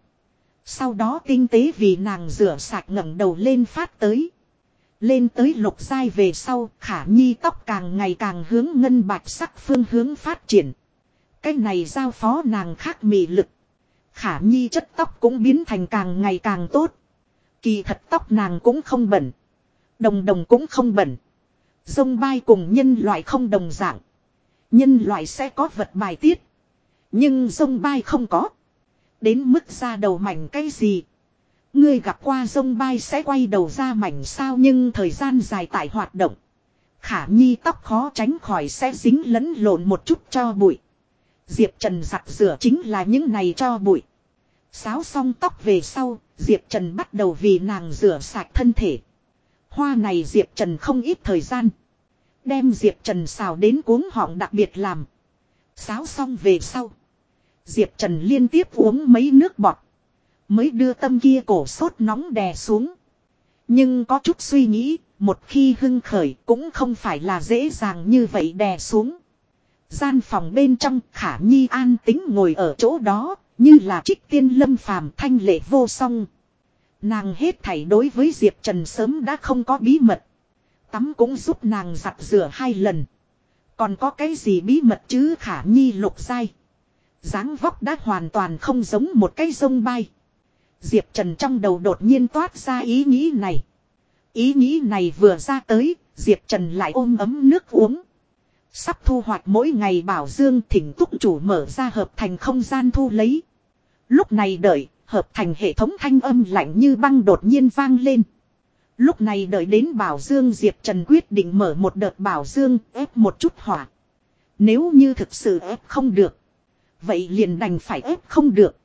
Sau đó tinh tế vì nàng rửa sạch ngẩng đầu lên phát tới. Lên tới lục giai về sau, khả nhi tóc càng ngày càng hướng ngân bạch sắc phương hướng phát triển. Cái này giao phó nàng khác mị lực. Khả nhi chất tóc cũng biến thành càng ngày càng tốt. Kỳ thật tóc nàng cũng không bẩn. Đồng đồng cũng không bẩn. Dông bay cùng nhân loại không đồng dạng. Nhân loại sẽ có vật bài tiết. Nhưng dông bay không có. Đến mức ra đầu mảnh cái gì. Ngươi gặp qua sông bay sẽ quay đầu ra mảnh sao nhưng thời gian dài tại hoạt động. Khả nhi tóc khó tránh khỏi sẽ dính lẫn lộn một chút cho bụi. Diệp Trần giặt rửa chính là những này cho bụi. Sáo xong tóc về sau, Diệp Trần bắt đầu vì nàng rửa sạch thân thể. Hoa này Diệp Trần không ít thời gian. Đem Diệp Trần xào đến cuống họng đặc biệt làm. Sáo xong về sau. Diệp Trần liên tiếp uống mấy nước bọt. Mới đưa tâm kia cổ sốt nóng đè xuống. Nhưng có chút suy nghĩ, một khi hưng khởi cũng không phải là dễ dàng như vậy đè xuống. Gian phòng bên trong khả nhi an tính ngồi ở chỗ đó, như là trích tiên lâm phàm thanh lệ vô song. Nàng hết thảy đối với Diệp Trần sớm đã không có bí mật. Tắm cũng giúp nàng giặt rửa hai lần. Còn có cái gì bí mật chứ khả nhi lục dai. dáng vóc đã hoàn toàn không giống một cái sông bay. Diệp Trần trong đầu đột nhiên toát ra ý nghĩ này. Ý nghĩ này vừa ra tới, Diệp Trần lại ôm ấm nước uống. Sắp thu hoạch mỗi ngày bảo dương thỉnh túc chủ mở ra hợp thành không gian thu lấy. Lúc này đợi, hợp thành hệ thống thanh âm lạnh như băng đột nhiên vang lên. Lúc này đợi đến bảo dương Diệp Trần quyết định mở một đợt bảo dương ép một chút hỏa. Nếu như thực sự ép không được. Vậy liền đành phải ép không được.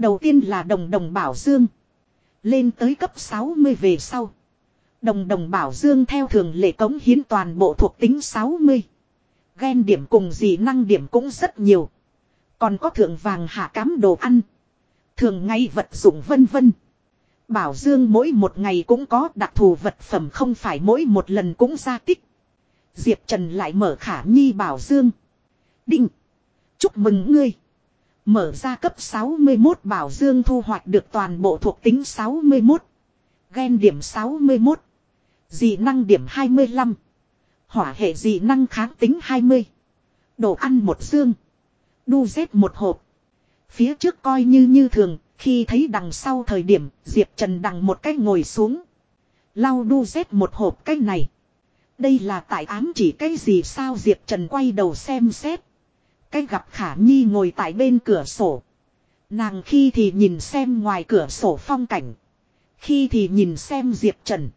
Đầu tiên là đồng đồng bảo dương. Lên tới cấp 60 về sau. Đồng đồng bảo dương theo thường lệ cống hiến toàn bộ thuộc tính 60. Gen điểm cùng gì năng điểm cũng rất nhiều. Còn có thượng vàng hạ cám đồ ăn. Thường ngay vật dụng vân vân. Bảo Dương mỗi một ngày cũng có đặc thù vật phẩm không phải mỗi một lần cũng ra tích. Diệp Trần lại mở khả nhi Bảo Dương. Đinh. Chúc mừng ngươi. Mở ra cấp 61 bảo dương thu hoạch được toàn bộ thuộc tính 61. Gen điểm 61. Dị năng điểm 25. Hỏa hệ dị năng kháng tính 20. Đồ ăn một dương. Đu dép một hộp. Phía trước coi như như thường, khi thấy đằng sau thời điểm, Diệp Trần đằng một cách ngồi xuống. Lau đu dép một hộp cái này. Đây là tại ám chỉ cái gì sao Diệp Trần quay đầu xem xét. Cái gặp Khả Nhi ngồi tại bên cửa sổ. Nàng khi thì nhìn xem ngoài cửa sổ phong cảnh. Khi thì nhìn xem Diệp Trần.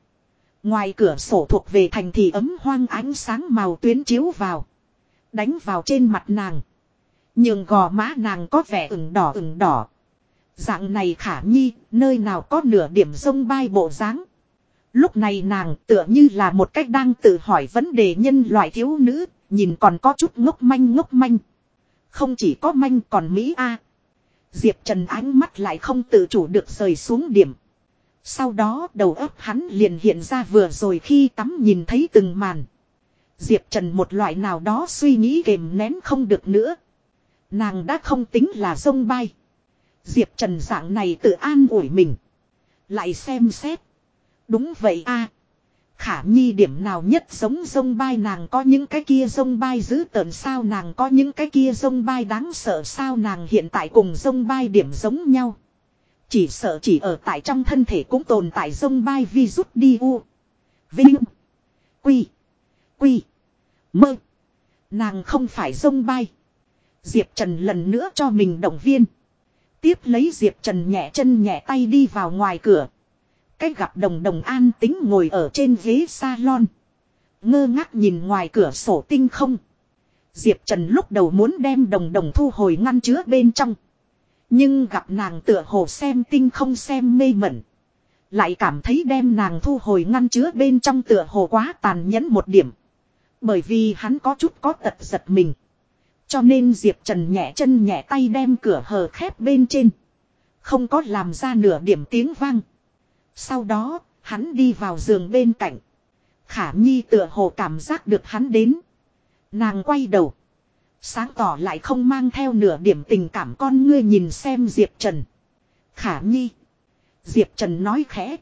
Ngoài cửa sổ thuộc về thành thị ấm hoang ánh sáng màu tuyến chiếu vào. Đánh vào trên mặt nàng. Nhưng gò má nàng có vẻ ửng đỏ ửng đỏ. Dạng này khả nhi, nơi nào có nửa điểm sông bay bộ dáng Lúc này nàng tựa như là một cách đang tự hỏi vấn đề nhân loại thiếu nữ, nhìn còn có chút ngốc manh ngốc manh. Không chỉ có manh còn Mỹ A. Diệp Trần ánh mắt lại không tự chủ được rời xuống điểm. Sau đó, đầu óc hắn liền hiện ra vừa rồi khi tắm nhìn thấy từng màn. Diệp Trần một loại nào đó suy nghĩ kềm nén không được nữa. Nàng đã không tính là sông bay. Diệp Trần dạng này tự an ủi mình. Lại xem xét. Đúng vậy a Khả nhi điểm nào nhất giống sông bay, nàng có những cái kia sông bay dữ tợn sao, nàng có những cái kia sông bay đáng sợ sao, nàng hiện tại cùng sông bay điểm giống nhau. Chỉ sợ chỉ ở tại trong thân thể cũng tồn tại sông bay, vi rút đi u. Vinh. Quy. Quy. Mơ. Nàng không phải sông bay. Diệp Trần lần nữa cho mình động viên. Tiếp lấy Diệp Trần nhẹ chân nhẹ tay đi vào ngoài cửa. Cách gặp đồng đồng an tính ngồi ở trên ghế salon. Ngơ ngác nhìn ngoài cửa sổ tinh không. Diệp Trần lúc đầu muốn đem đồng đồng thu hồi ngăn chứa bên trong. Nhưng gặp nàng tựa hồ xem tinh không xem mê mẩn. Lại cảm thấy đem nàng thu hồi ngăn chứa bên trong tựa hồ quá tàn nhẫn một điểm. Bởi vì hắn có chút có tật giật mình. Cho nên Diệp Trần nhẹ chân nhẹ tay đem cửa hờ khép bên trên. Không có làm ra nửa điểm tiếng vang. Sau đó, hắn đi vào giường bên cạnh. Khả Nhi tựa hồ cảm giác được hắn đến. Nàng quay đầu. Sáng tỏ lại không mang theo nửa điểm tình cảm con ngươi nhìn xem Diệp Trần. Khả Nhi. Diệp Trần nói khẽ.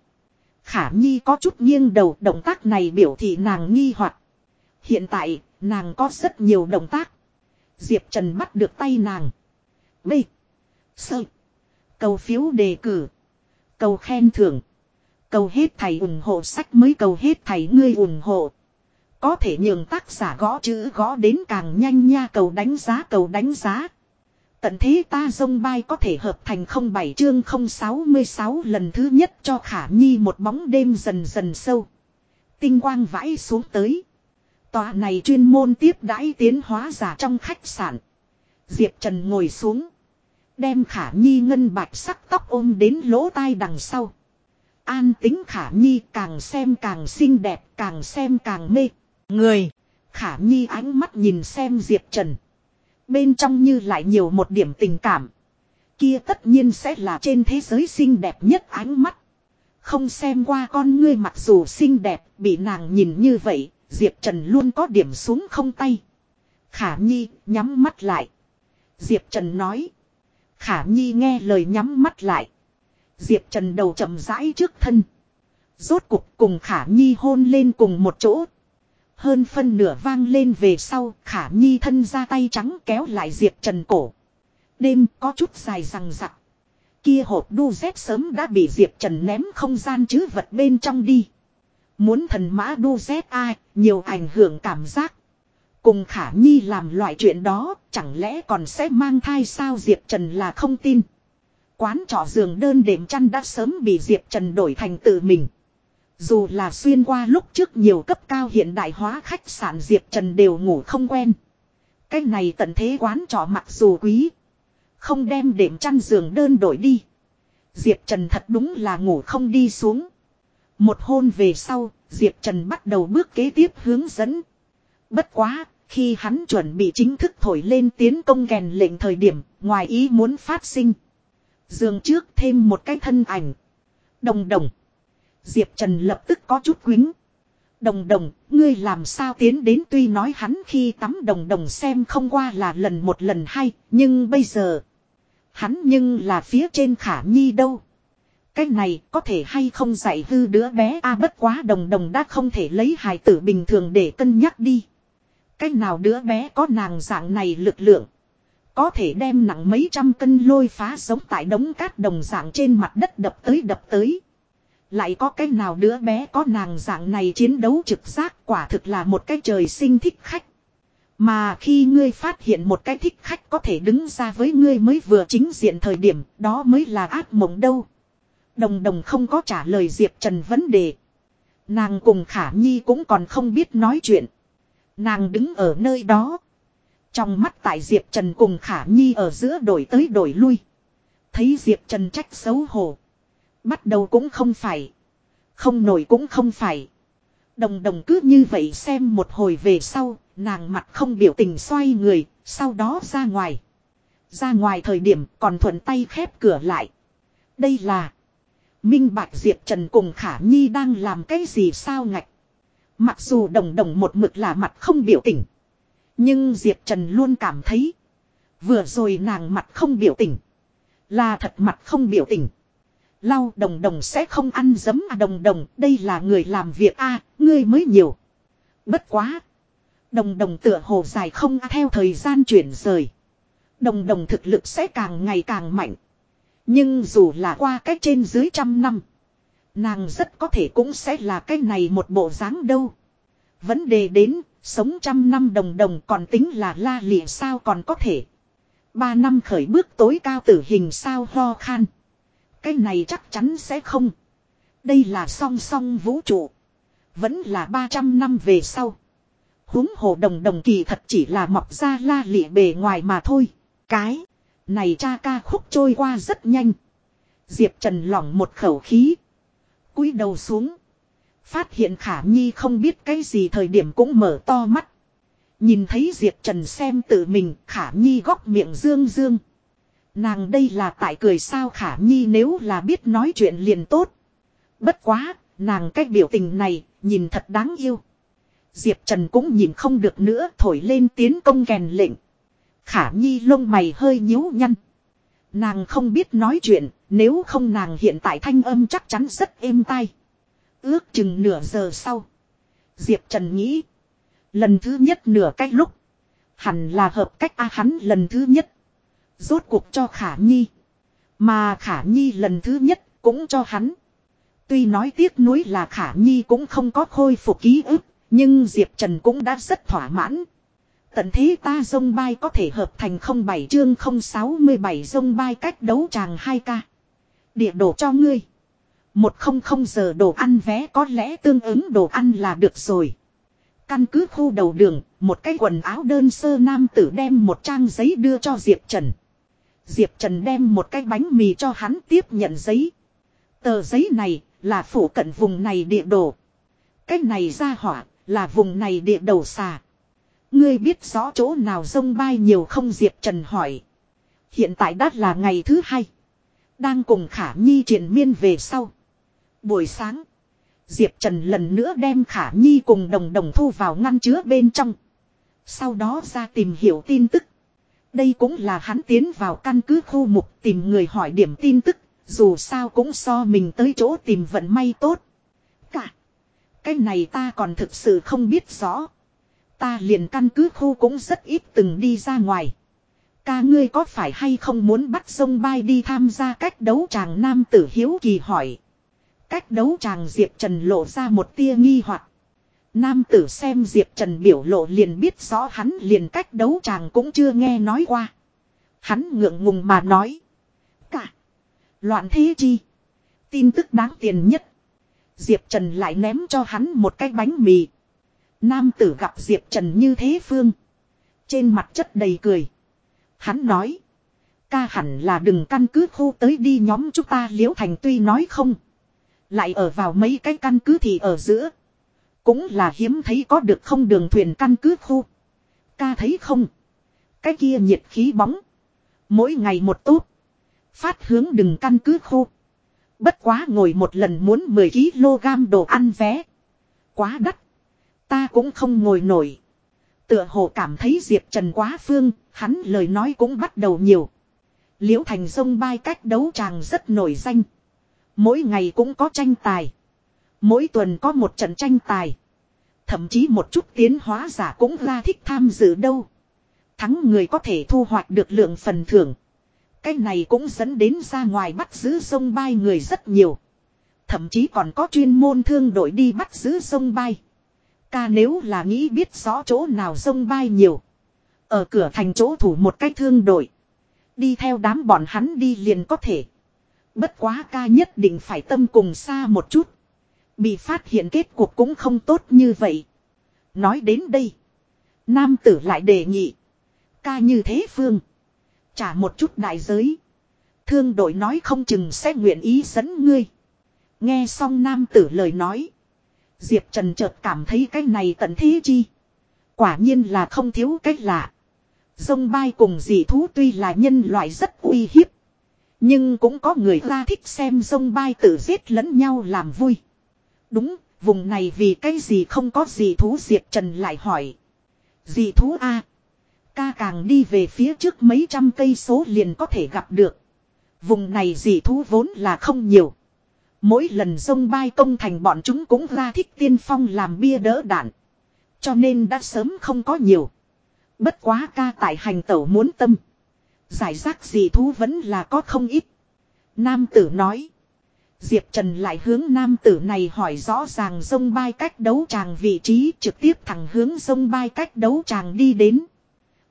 Khả Nhi có chút nghiêng đầu động tác này biểu thị nàng nghi hoặc Hiện tại, nàng có rất nhiều động tác. Diệp Trần bắt được tay nàng. B. Sơ. Cầu phiếu đề cử. Cầu khen thưởng. Cầu hết thầy ủng hộ sách mới cầu hết thầy ngươi ủng hộ. Có thể nhường tác giả gõ chữ gõ đến càng nhanh nha, cầu đánh giá, cầu đánh giá. Tận thế ta dông bay có thể hợp thành 07 chương 066 lần thứ nhất cho khả nhi một bóng đêm dần dần sâu. Tinh quang vãi xuống tới. Tòa này chuyên môn tiếp đãi tiến hóa giả trong khách sạn. Diệp Trần ngồi xuống. Đem khả nhi ngân bạch sắc tóc ôm đến lỗ tai đằng sau. An tính khả nhi càng xem càng xinh đẹp, càng xem càng mê. Người. Khả nhi ánh mắt nhìn xem Diệp Trần. Bên trong như lại nhiều một điểm tình cảm. Kia tất nhiên sẽ là trên thế giới xinh đẹp nhất ánh mắt. Không xem qua con ngươi mặc dù xinh đẹp, bị nàng nhìn như vậy, Diệp Trần luôn có điểm xuống không tay. Khả Nhi nhắm mắt lại. Diệp Trần nói. Khả Nhi nghe lời nhắm mắt lại. Diệp Trần đầu chậm rãi trước thân. Rốt cục cùng Khả Nhi hôn lên cùng một chỗ. Hơn phân nửa vang lên về sau, Khả Nhi thân ra tay trắng kéo lại Diệp Trần cổ. Đêm có chút dài rằng rặc. Kia hộp đu dép sớm đã bị Diệp Trần ném không gian chứ vật bên trong đi. Muốn thần mã đu dép ai, nhiều ảnh hưởng cảm giác. Cùng Khả Nhi làm loại chuyện đó, chẳng lẽ còn sẽ mang thai sao Diệp Trần là không tin. Quán trọ giường đơn đệm chăn đã sớm bị Diệp Trần đổi thành tự mình. Dù là xuyên qua lúc trước nhiều cấp cao hiện đại hóa khách sạn Diệp Trần đều ngủ không quen. Cái này tận thế quán trọ mặc dù quý. Không đem đệm chăn giường đơn đổi đi. Diệp Trần thật đúng là ngủ không đi xuống. Một hôn về sau, Diệp Trần bắt đầu bước kế tiếp hướng dẫn. Bất quá, khi hắn chuẩn bị chính thức thổi lên tiến công kèn lệnh thời điểm, ngoài ý muốn phát sinh. Dường trước thêm một cái thân ảnh. Đồng đồng. Diệp Trần lập tức có chút quính. Đồng đồng, ngươi làm sao tiến đến tuy nói hắn khi tắm đồng đồng xem không qua là lần một lần hai, nhưng bây giờ. Hắn nhưng là phía trên khả nhi đâu. Cái này có thể hay không dạy hư đứa bé a bất quá đồng đồng đã không thể lấy hài tử bình thường để cân nhắc đi. Cái nào đứa bé có nàng dạng này lực lượng. Có thể đem nặng mấy trăm cân lôi phá sống tại đống cát đồng dạng trên mặt đất đập tới đập tới. Lại có cái nào đứa bé có nàng dạng này chiến đấu trực giác quả thực là một cái trời sinh thích khách. Mà khi ngươi phát hiện một cái thích khách có thể đứng ra với ngươi mới vừa chính diện thời điểm, đó mới là ác mộng đâu. Đồng đồng không có trả lời Diệp Trần vấn đề. Nàng cùng Khả Nhi cũng còn không biết nói chuyện. Nàng đứng ở nơi đó. Trong mắt tại Diệp Trần cùng Khả Nhi ở giữa đổi tới đổi lui. Thấy Diệp Trần trách xấu hổ. Bắt đầu cũng không phải. Không nổi cũng không phải. Đồng đồng cứ như vậy xem một hồi về sau, nàng mặt không biểu tình xoay người, sau đó ra ngoài. Ra ngoài thời điểm còn thuận tay khép cửa lại. Đây là Minh Bạch Diệp Trần cùng Khả Nhi đang làm cái gì sao ngạch. Mặc dù đồng đồng một mực là mặt không biểu tình. Nhưng Diệp Trần luôn cảm thấy. Vừa rồi nàng mặt không biểu tình. Là thật mặt không biểu tình. Lau đồng đồng sẽ không ăn dấm à đồng đồng. Đây là người làm việc a ngươi mới nhiều. Bất quá. Đồng đồng tựa hồ dài không à theo thời gian chuyển rời. Đồng đồng thực lực sẽ càng ngày càng mạnh. Nhưng dù là qua cách trên dưới trăm năm. Nàng rất có thể cũng sẽ là cái này một bộ dáng đâu. Vấn đề đến, sống trăm năm đồng đồng còn tính là la lịa sao còn có thể. Ba năm khởi bước tối cao tử hình sao ho khan. Cái này chắc chắn sẽ không. Đây là song song vũ trụ. Vẫn là 300 năm về sau. huống hồ đồng đồng kỳ thật chỉ là mọc ra la lịa bề ngoài mà thôi. Cái. Này cha ca khúc trôi qua rất nhanh. Diệp Trần lỏng một khẩu khí. cúi đầu xuống. Phát hiện Khả Nhi không biết cái gì thời điểm cũng mở to mắt. Nhìn thấy Diệp Trần xem tự mình Khả Nhi góc miệng dương dương. Nàng đây là tại cười sao Khả Nhi nếu là biết nói chuyện liền tốt. Bất quá, nàng cách biểu tình này, nhìn thật đáng yêu. Diệp Trần cũng nhìn không được nữa thổi lên tiến công kèn lệnh. Khả Nhi lông mày hơi nhíu nhăn. Nàng không biết nói chuyện, nếu không nàng hiện tại thanh âm chắc chắn rất êm tai. Ước chừng nửa giờ sau. Diệp Trần nghĩ. Lần thứ nhất nửa cách lúc. Hẳn là hợp cách A hắn lần thứ nhất. Rốt cuộc cho Khả Nhi. Mà Khả Nhi lần thứ nhất cũng cho hắn. Tuy nói tiếc nuối là Khả Nhi cũng không có khôi phục ký ức. Nhưng Diệp Trần cũng đã rất thỏa mãn. Tận thế ta dông bay có thể hợp thành 07 chương 067 dông bay cách đấu chàng 2K. Địa đồ cho ngươi. Một không không giờ đồ ăn vé có lẽ tương ứng đồ ăn là được rồi. Căn cứ khu đầu đường, một cái quần áo đơn sơ nam tử đem một trang giấy đưa cho Diệp Trần. Diệp Trần đem một cái bánh mì cho hắn tiếp nhận giấy. Tờ giấy này là phủ cận vùng này địa đồ. Cái này ra hỏa là vùng này địa đầu xà. Ngươi biết rõ chỗ nào sông bay nhiều không Diệp Trần hỏi. Hiện tại đã là ngày thứ hai. Đang cùng Khả Nhi triển miên về sau. Buổi sáng. Diệp Trần lần nữa đem Khả Nhi cùng đồng đồng thu vào ngăn chứa bên trong. Sau đó ra tìm hiểu tin tức. Đây cũng là hắn tiến vào căn cứ khu mục tìm người hỏi điểm tin tức. Dù sao cũng so mình tới chỗ tìm vận may tốt. Cả. Cái này ta còn thực sự không biết rõ. Ta liền căn cứ khu cũng rất ít từng đi ra ngoài. Ca ngươi có phải hay không muốn bắt sông bay đi tham gia cách đấu chàng nam tử hiếu kỳ hỏi. Cách đấu chàng Diệp Trần lộ ra một tia nghi hoặc Nam tử xem Diệp Trần biểu lộ liền biết rõ hắn liền cách đấu chàng cũng chưa nghe nói qua. Hắn ngượng ngùng mà nói. Cả. Loạn thế chi. Tin tức đáng tiền nhất. Diệp Trần lại ném cho hắn một cái bánh mì. Nam tử gặp Diệp Trần như thế phương. Trên mặt chất đầy cười. Hắn nói. Ca hẳn là đừng căn cứ khu tới đi nhóm chúng ta liễu thành tuy nói không. Lại ở vào mấy cái căn cứ thì ở giữa. Cũng là hiếm thấy có được không đường thuyền căn cứ khu. Ca thấy không. Cái kia nhiệt khí bóng. Mỗi ngày một tốt. Phát hướng đừng căn cứ khu. Bất quá ngồi một lần muốn 10kg đồ ăn vé. Quá đắt. Ta cũng không ngồi nổi. Tựa hồ cảm thấy Diệp Trần quá phương, hắn lời nói cũng bắt đầu nhiều. Liễu thành sông bay cách đấu tràng rất nổi danh. Mỗi ngày cũng có tranh tài. Mỗi tuần có một trận tranh tài. Thậm chí một chút tiến hóa giả cũng ra thích tham dự đâu. Thắng người có thể thu hoạch được lượng phần thưởng. Cái này cũng dẫn đến ra ngoài bắt giữ sông bay người rất nhiều. Thậm chí còn có chuyên môn thương đội đi bắt giữ sông bay. Ca nếu là nghĩ biết rõ chỗ nào sông bay nhiều. Ở cửa thành chỗ thủ một cái thương đội. Đi theo đám bọn hắn đi liền có thể. Bất quá ca nhất định phải tâm cùng xa một chút. Bị phát hiện kết cuộc cũng không tốt như vậy. Nói đến đây. Nam tử lại đề nghị. Ca như thế phương. Trả một chút đại giới. Thương đội nói không chừng sẽ nguyện ý dẫn ngươi. Nghe xong nam tử lời nói. Diệp Trần chợt cảm thấy cái này tận thế chi. Quả nhiên là không thiếu cách lạ. Dông bay cùng dị thú tuy là nhân loại rất uy hiếp. Nhưng cũng có người ta thích xem sông bay tự giết lẫn nhau làm vui. Đúng, vùng này vì cái gì không có gì thú Diệp Trần lại hỏi. Dị thú A. Ca càng đi về phía trước mấy trăm cây số liền có thể gặp được. Vùng này dị thú vốn là không nhiều. Mỗi lần sông bay công thành bọn chúng cũng ra thích tiên phong làm bia đỡ đạn. Cho nên đã sớm không có nhiều. Bất quá ca tại hành tẩu muốn tâm. Giải rác gì thú vẫn là có không ít. Nam tử nói. Diệp Trần lại hướng nam tử này hỏi rõ ràng sông bay cách đấu tràng vị trí, trực tiếp thẳng hướng sông bay cách đấu tràng đi đến.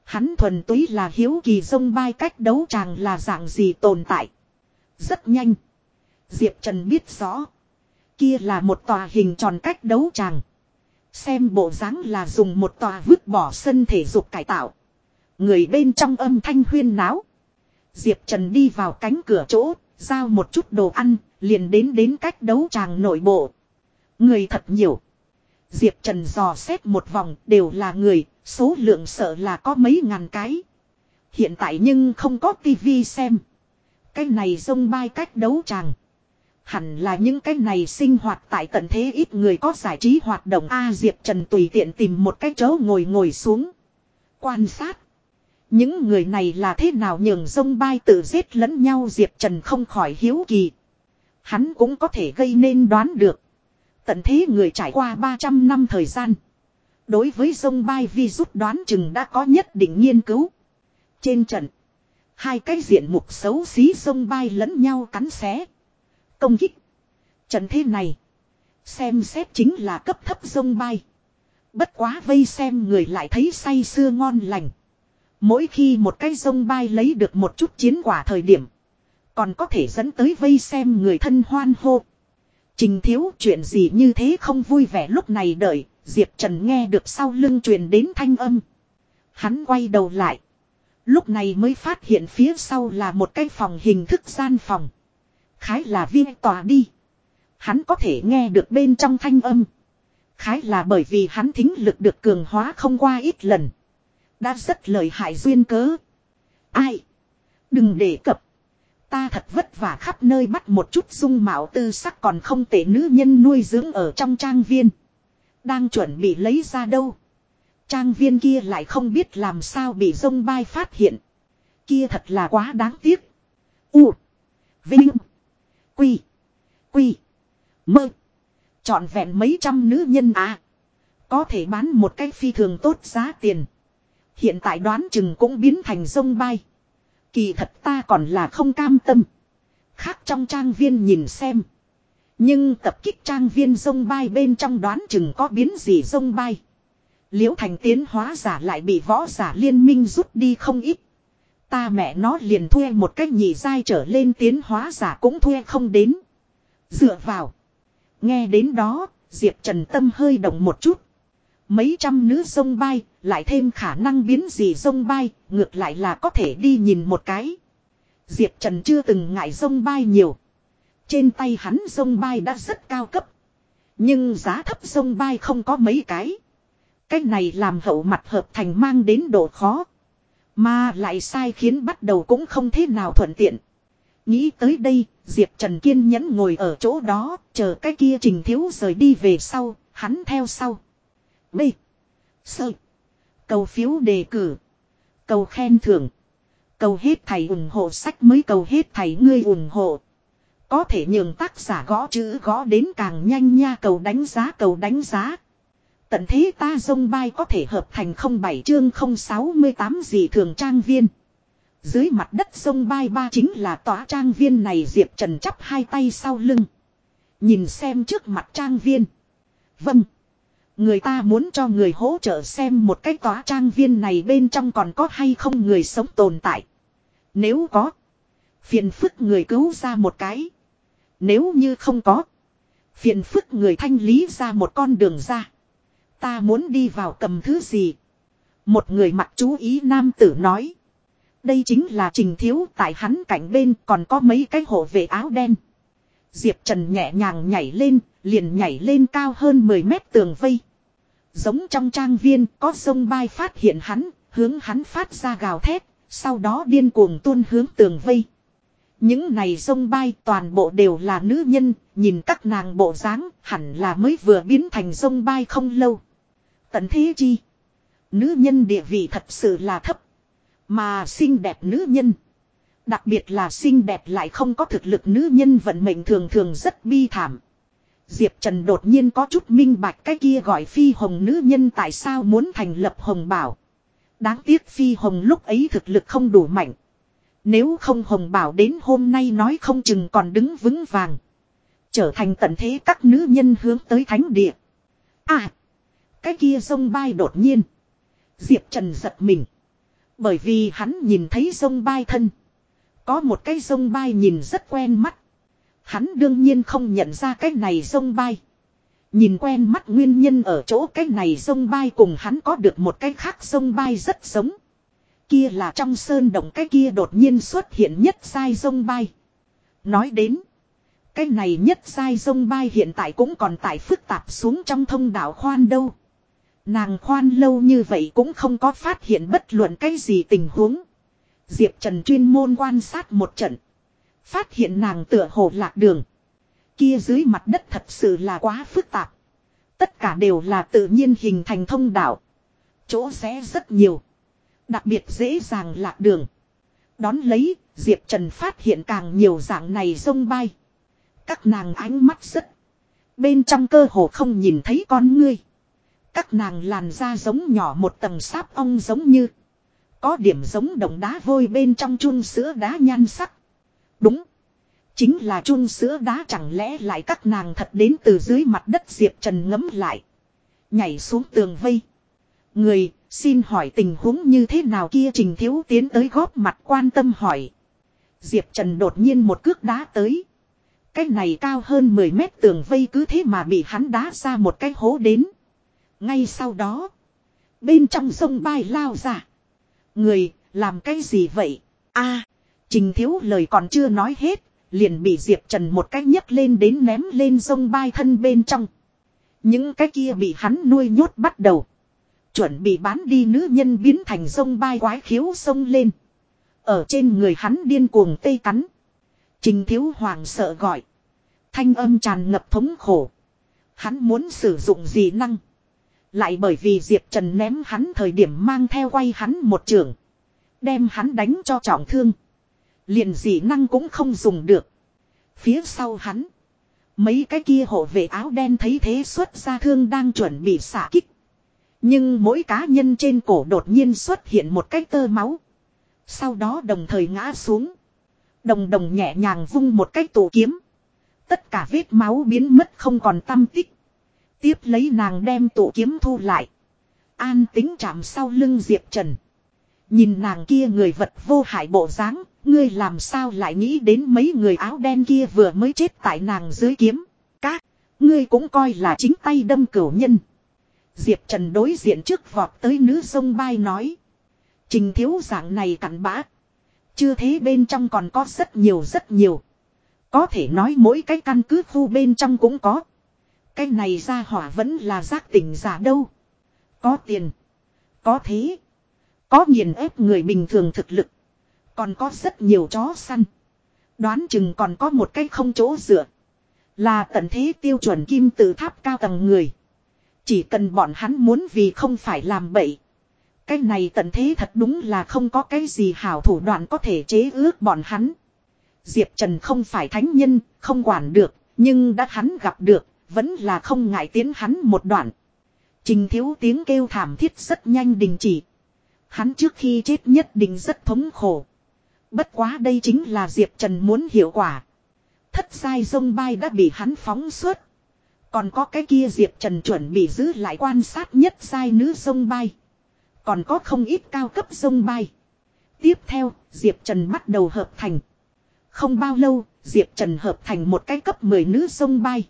Hắn thuần túy là hiếu kỳ sông bay cách đấu tràng là dạng gì tồn tại. Rất nhanh. Diệp Trần biết rõ. Kia là một tòa hình tròn cách đấu tràng. Xem bộ dáng là dùng một tòa vứt bỏ sân thể dục cải tạo. Người bên trong âm thanh huyên náo. Diệp Trần đi vào cánh cửa chỗ, giao một chút đồ ăn, liền đến đến cách đấu tràng nội bộ. Người thật nhiều. Diệp Trần dò xét một vòng đều là người, số lượng sợ là có mấy ngàn cái. Hiện tại nhưng không có tivi xem. Cái này sông bay cách đấu tràng. Hẳn là những cái này sinh hoạt tại tận thế ít người có giải trí hoạt động A Diệp Trần tùy tiện tìm một cái chỗ ngồi ngồi xuống. Quan sát. Những người này là thế nào nhường sông bay tự giết lẫn nhau Diệp Trần không khỏi hiếu kỳ. Hắn cũng có thể gây nên đoán được. Tận thế người trải qua 300 năm thời gian. Đối với sông bay vi rút đoán chừng đã có nhất định nghiên cứu. Trên trận. Hai cái diện mục xấu xí sông bay lẫn nhau cắn xé. Công kích. Trận thế này. Xem xét chính là cấp thấp sông bay. Bất quá vây xem người lại thấy say sưa ngon lành. Mỗi khi một cái sông bay lấy được một chút chiến quả thời điểm. Còn có thể dẫn tới vây xem người thân hoan hô. Trình thiếu chuyện gì như thế không vui vẻ lúc này đợi. Diệp Trần nghe được sau lưng truyền đến thanh âm. Hắn quay đầu lại. Lúc này mới phát hiện phía sau là một cái phòng hình thức gian phòng. Khái là viên tòa đi. Hắn có thể nghe được bên trong thanh âm. Khái là bởi vì hắn thính lực được cường hóa không qua ít lần. Đã rất lợi hại duyên cớ. Ai? Đừng đề cập. Ta thật vất vả khắp nơi bắt một chút dung mạo tư sắc còn không tệ nữ nhân nuôi dưỡng ở trong trang viên. Đang chuẩn bị lấy ra đâu. Trang viên kia lại không biết làm sao bị dông bay phát hiện. Kia thật là quá đáng tiếc. U. Vinh. Quy. Quy. Mơ. Chọn vẹn mấy trăm nữ nhân à. Có thể bán một cái phi thường tốt giá tiền. Hiện tại đoán chừng cũng biến thành sông bay. Kỳ thật ta còn là không cam tâm. Khác trong trang viên nhìn xem. Nhưng tập kích trang viên sông bay bên trong đoán chừng có biến gì sông bay. Liễu thành tiến hóa giả lại bị võ giả liên minh rút đi không ít. Ta mẹ nó liền thuê một cách nhị dai trở lên tiến hóa giả cũng thuê không đến. Dựa vào. Nghe đến đó, Diệp Trần Tâm hơi động một chút. Mấy trăm nữ sông bay, lại thêm khả năng biến gì sông bay, ngược lại là có thể đi nhìn một cái. Diệp Trần chưa từng ngại sông bay nhiều. Trên tay hắn sông bay đã rất cao cấp. Nhưng giá thấp sông bay không có mấy cái. Cách này làm hậu mặt hợp thành mang đến độ khó. Mà lại sai khiến bắt đầu cũng không thế nào thuận tiện. Nghĩ tới đây, Diệp Trần kiên nhẫn ngồi ở chỗ đó, chờ cái kia trình thiếu rời đi về sau, hắn theo sau. B. Sơ. Cầu phiếu đề cử. Cầu khen thưởng. Cầu hết thầy ủng hộ sách mới cầu hết thầy ngươi ủng hộ. Có thể nhường tác giả gõ chữ gõ đến càng nhanh nha, cầu đánh giá, cầu đánh giá. Tận thế ta dông bay có thể hợp thành 07 chương 068 gì thường trang viên. Dưới mặt đất sông bay ba chính là tòa trang viên này, Diệp Trần chắp hai tay sau lưng. Nhìn xem trước mặt trang viên. Vâng. Người ta muốn cho người hỗ trợ xem một cái tòa trang viên này bên trong còn có hay không người sống tồn tại. Nếu có. Phiền phức người cứu ra một cái. Nếu như không có. Phiền phức người thanh lý ra một con đường ra. Ta muốn đi vào cầm thứ gì. Một người mặc chú ý nam tử nói. Đây chính là trình thiếu tại hắn cạnh bên còn có mấy cái hộ vệ áo đen. Diệp Trần nhẹ nhàng nhảy lên, liền nhảy lên cao hơn 10 mét tường vây. Giống trong trang viên có sông bay phát hiện hắn, hướng hắn phát ra gào thét, sau đó điên cuồng tuôn hướng tường vây. Những này sông bay toàn bộ đều là nữ nhân, nhìn các nàng bộ dáng hẳn là mới vừa biến thành sông bay không lâu. Tận thế chi? Nữ nhân địa vị thật sự là thấp. Mà xinh đẹp nữ nhân. Đặc biệt là xinh đẹp lại không có thực lực nữ nhân vận mệnh thường thường rất bi thảm. Diệp Trần đột nhiên có chút minh bạch cái kia gọi phi hồng nữ nhân tại sao muốn thành lập hồng bảo. Đáng tiếc phi hồng lúc ấy thực lực không đủ mạnh. Nếu không hồng bảo đến hôm nay nói không chừng còn đứng vững vàng. Trở thành tận thế các nữ nhân hướng tới thánh địa. À! Cái kia sông bay đột nhiên. Diệp Trần giật mình. Bởi vì hắn nhìn thấy sông bay thân. Có một cái sông bay nhìn rất quen mắt. Hắn đương nhiên không nhận ra cái này sông bay. Nhìn quen mắt nguyên nhân ở chỗ cái này sông bay cùng hắn có được một cái khác sông bay rất giống. Kia là trong sơn động cái kia đột nhiên xuất hiện nhất sai sông bay. Nói đến. Cái này nhất sai sông bay hiện tại cũng còn tại phức tạp xuống trong thông đạo khoan đâu. Nàng khoan lâu như vậy cũng không có phát hiện bất luận cái gì tình huống. Diệp Trần chuyên môn quan sát một trận. Phát hiện nàng tựa hồ lạc đường. Kia dưới mặt đất thật sự là quá phức tạp. Tất cả đều là tự nhiên hình thành thông đạo. Chỗ sẽ rất nhiều. Đặc biệt dễ dàng lạc đường. Đón lấy, Diệp Trần phát hiện càng nhiều dạng này sông bay. Các nàng ánh mắt rất. Bên trong cơ hồ không nhìn thấy con ngươi. Các nàng làn da giống nhỏ một tầng sáp ong giống như. Có điểm giống đồng đá vôi bên trong chun sữa đá nhan sắc. Đúng. Chính là chun sữa đá chẳng lẽ lại các nàng thật đến từ dưới mặt đất Diệp Trần ngấm lại. Nhảy xuống tường vây. Người, xin hỏi tình huống như thế nào kia Trình Thiếu tiến tới góp mặt quan tâm hỏi. Diệp Trần đột nhiên một cước đá tới. Cái này cao hơn 10 mét tường vây cứ thế mà bị hắn đá ra một cái hố đến. Ngay sau đó. Bên trong sông bay lao ra. Người, làm cái gì vậy? a Trình thiếu lời còn chưa nói hết. Liền bị Diệp Trần một cách nhấc lên đến ném lên sông bay thân bên trong. Những cái kia bị hắn nuôi nhốt bắt đầu. Chuẩn bị bán đi nữ nhân biến thành sông bay quái khiếu sông lên. Ở trên người hắn điên cuồng tây cắn. Trình thiếu hoàng sợ gọi. Thanh âm tràn ngập thống khổ. Hắn muốn sử dụng gì năng. Lại bởi vì Diệp Trần ném hắn thời điểm mang theo quay hắn một trường. Đem hắn đánh cho trọng thương. Liền dị năng cũng không dùng được. Phía sau hắn. Mấy cái kia hộ vệ áo đen thấy thế xuất ra thương đang chuẩn bị xả kích. Nhưng mỗi cá nhân trên cổ đột nhiên xuất hiện một cái tơ máu. Sau đó đồng thời ngã xuống. Đồng đồng nhẹ nhàng vung một cái tổ kiếm. Tất cả vết máu biến mất không còn tâm tích. Tiếp lấy nàng đem tổ kiếm thu lại. An tính chạm sau lưng Diệp Trần. Nhìn nàng kia người vật vô hại bộ dáng, ngươi làm sao lại nghĩ đến mấy người áo đen kia vừa mới chết tại nàng dưới kiếm. Các, ngươi cũng coi là chính tay đâm cửu nhân. Diệp Trần đối diện trước vọt tới nữ sông bay nói. Trình thiếu dạng này cặn bã. Chưa thế bên trong còn có rất nhiều rất nhiều. Có thể nói mỗi cái căn cứ khu bên trong cũng có. Cái này ra hỏa vẫn là giác tỉnh giả đâu. Có tiền. Có thế. Có nghiền ép người bình thường thực lực. Còn có rất nhiều chó săn. Đoán chừng còn có một cái không chỗ dựa. Là tận thế tiêu chuẩn kim tự tháp cao tầng người. Chỉ cần bọn hắn muốn vì không phải làm bậy. Cái này tận thế thật đúng là không có cái gì hảo thủ đoạn có thể chế ước bọn hắn. Diệp Trần không phải thánh nhân, không quản được, nhưng đã hắn gặp được, vẫn là không ngại tiến hắn một đoạn. Trình thiếu tiếng kêu thảm thiết rất nhanh đình chỉ. Hắn trước khi chết nhất định rất thống khổ. Bất quá đây chính là Diệp Trần muốn hiệu quả. Thất sai sông bay đã bị hắn phóng suốt. Còn có cái kia Diệp Trần chuẩn bị giữ lại quan sát nhất sai nữ sông bay. Còn có không ít cao cấp sông bay. Tiếp theo, Diệp Trần bắt đầu hợp thành. Không bao lâu, Diệp Trần hợp thành một cái cấp 10 nữ sông bay.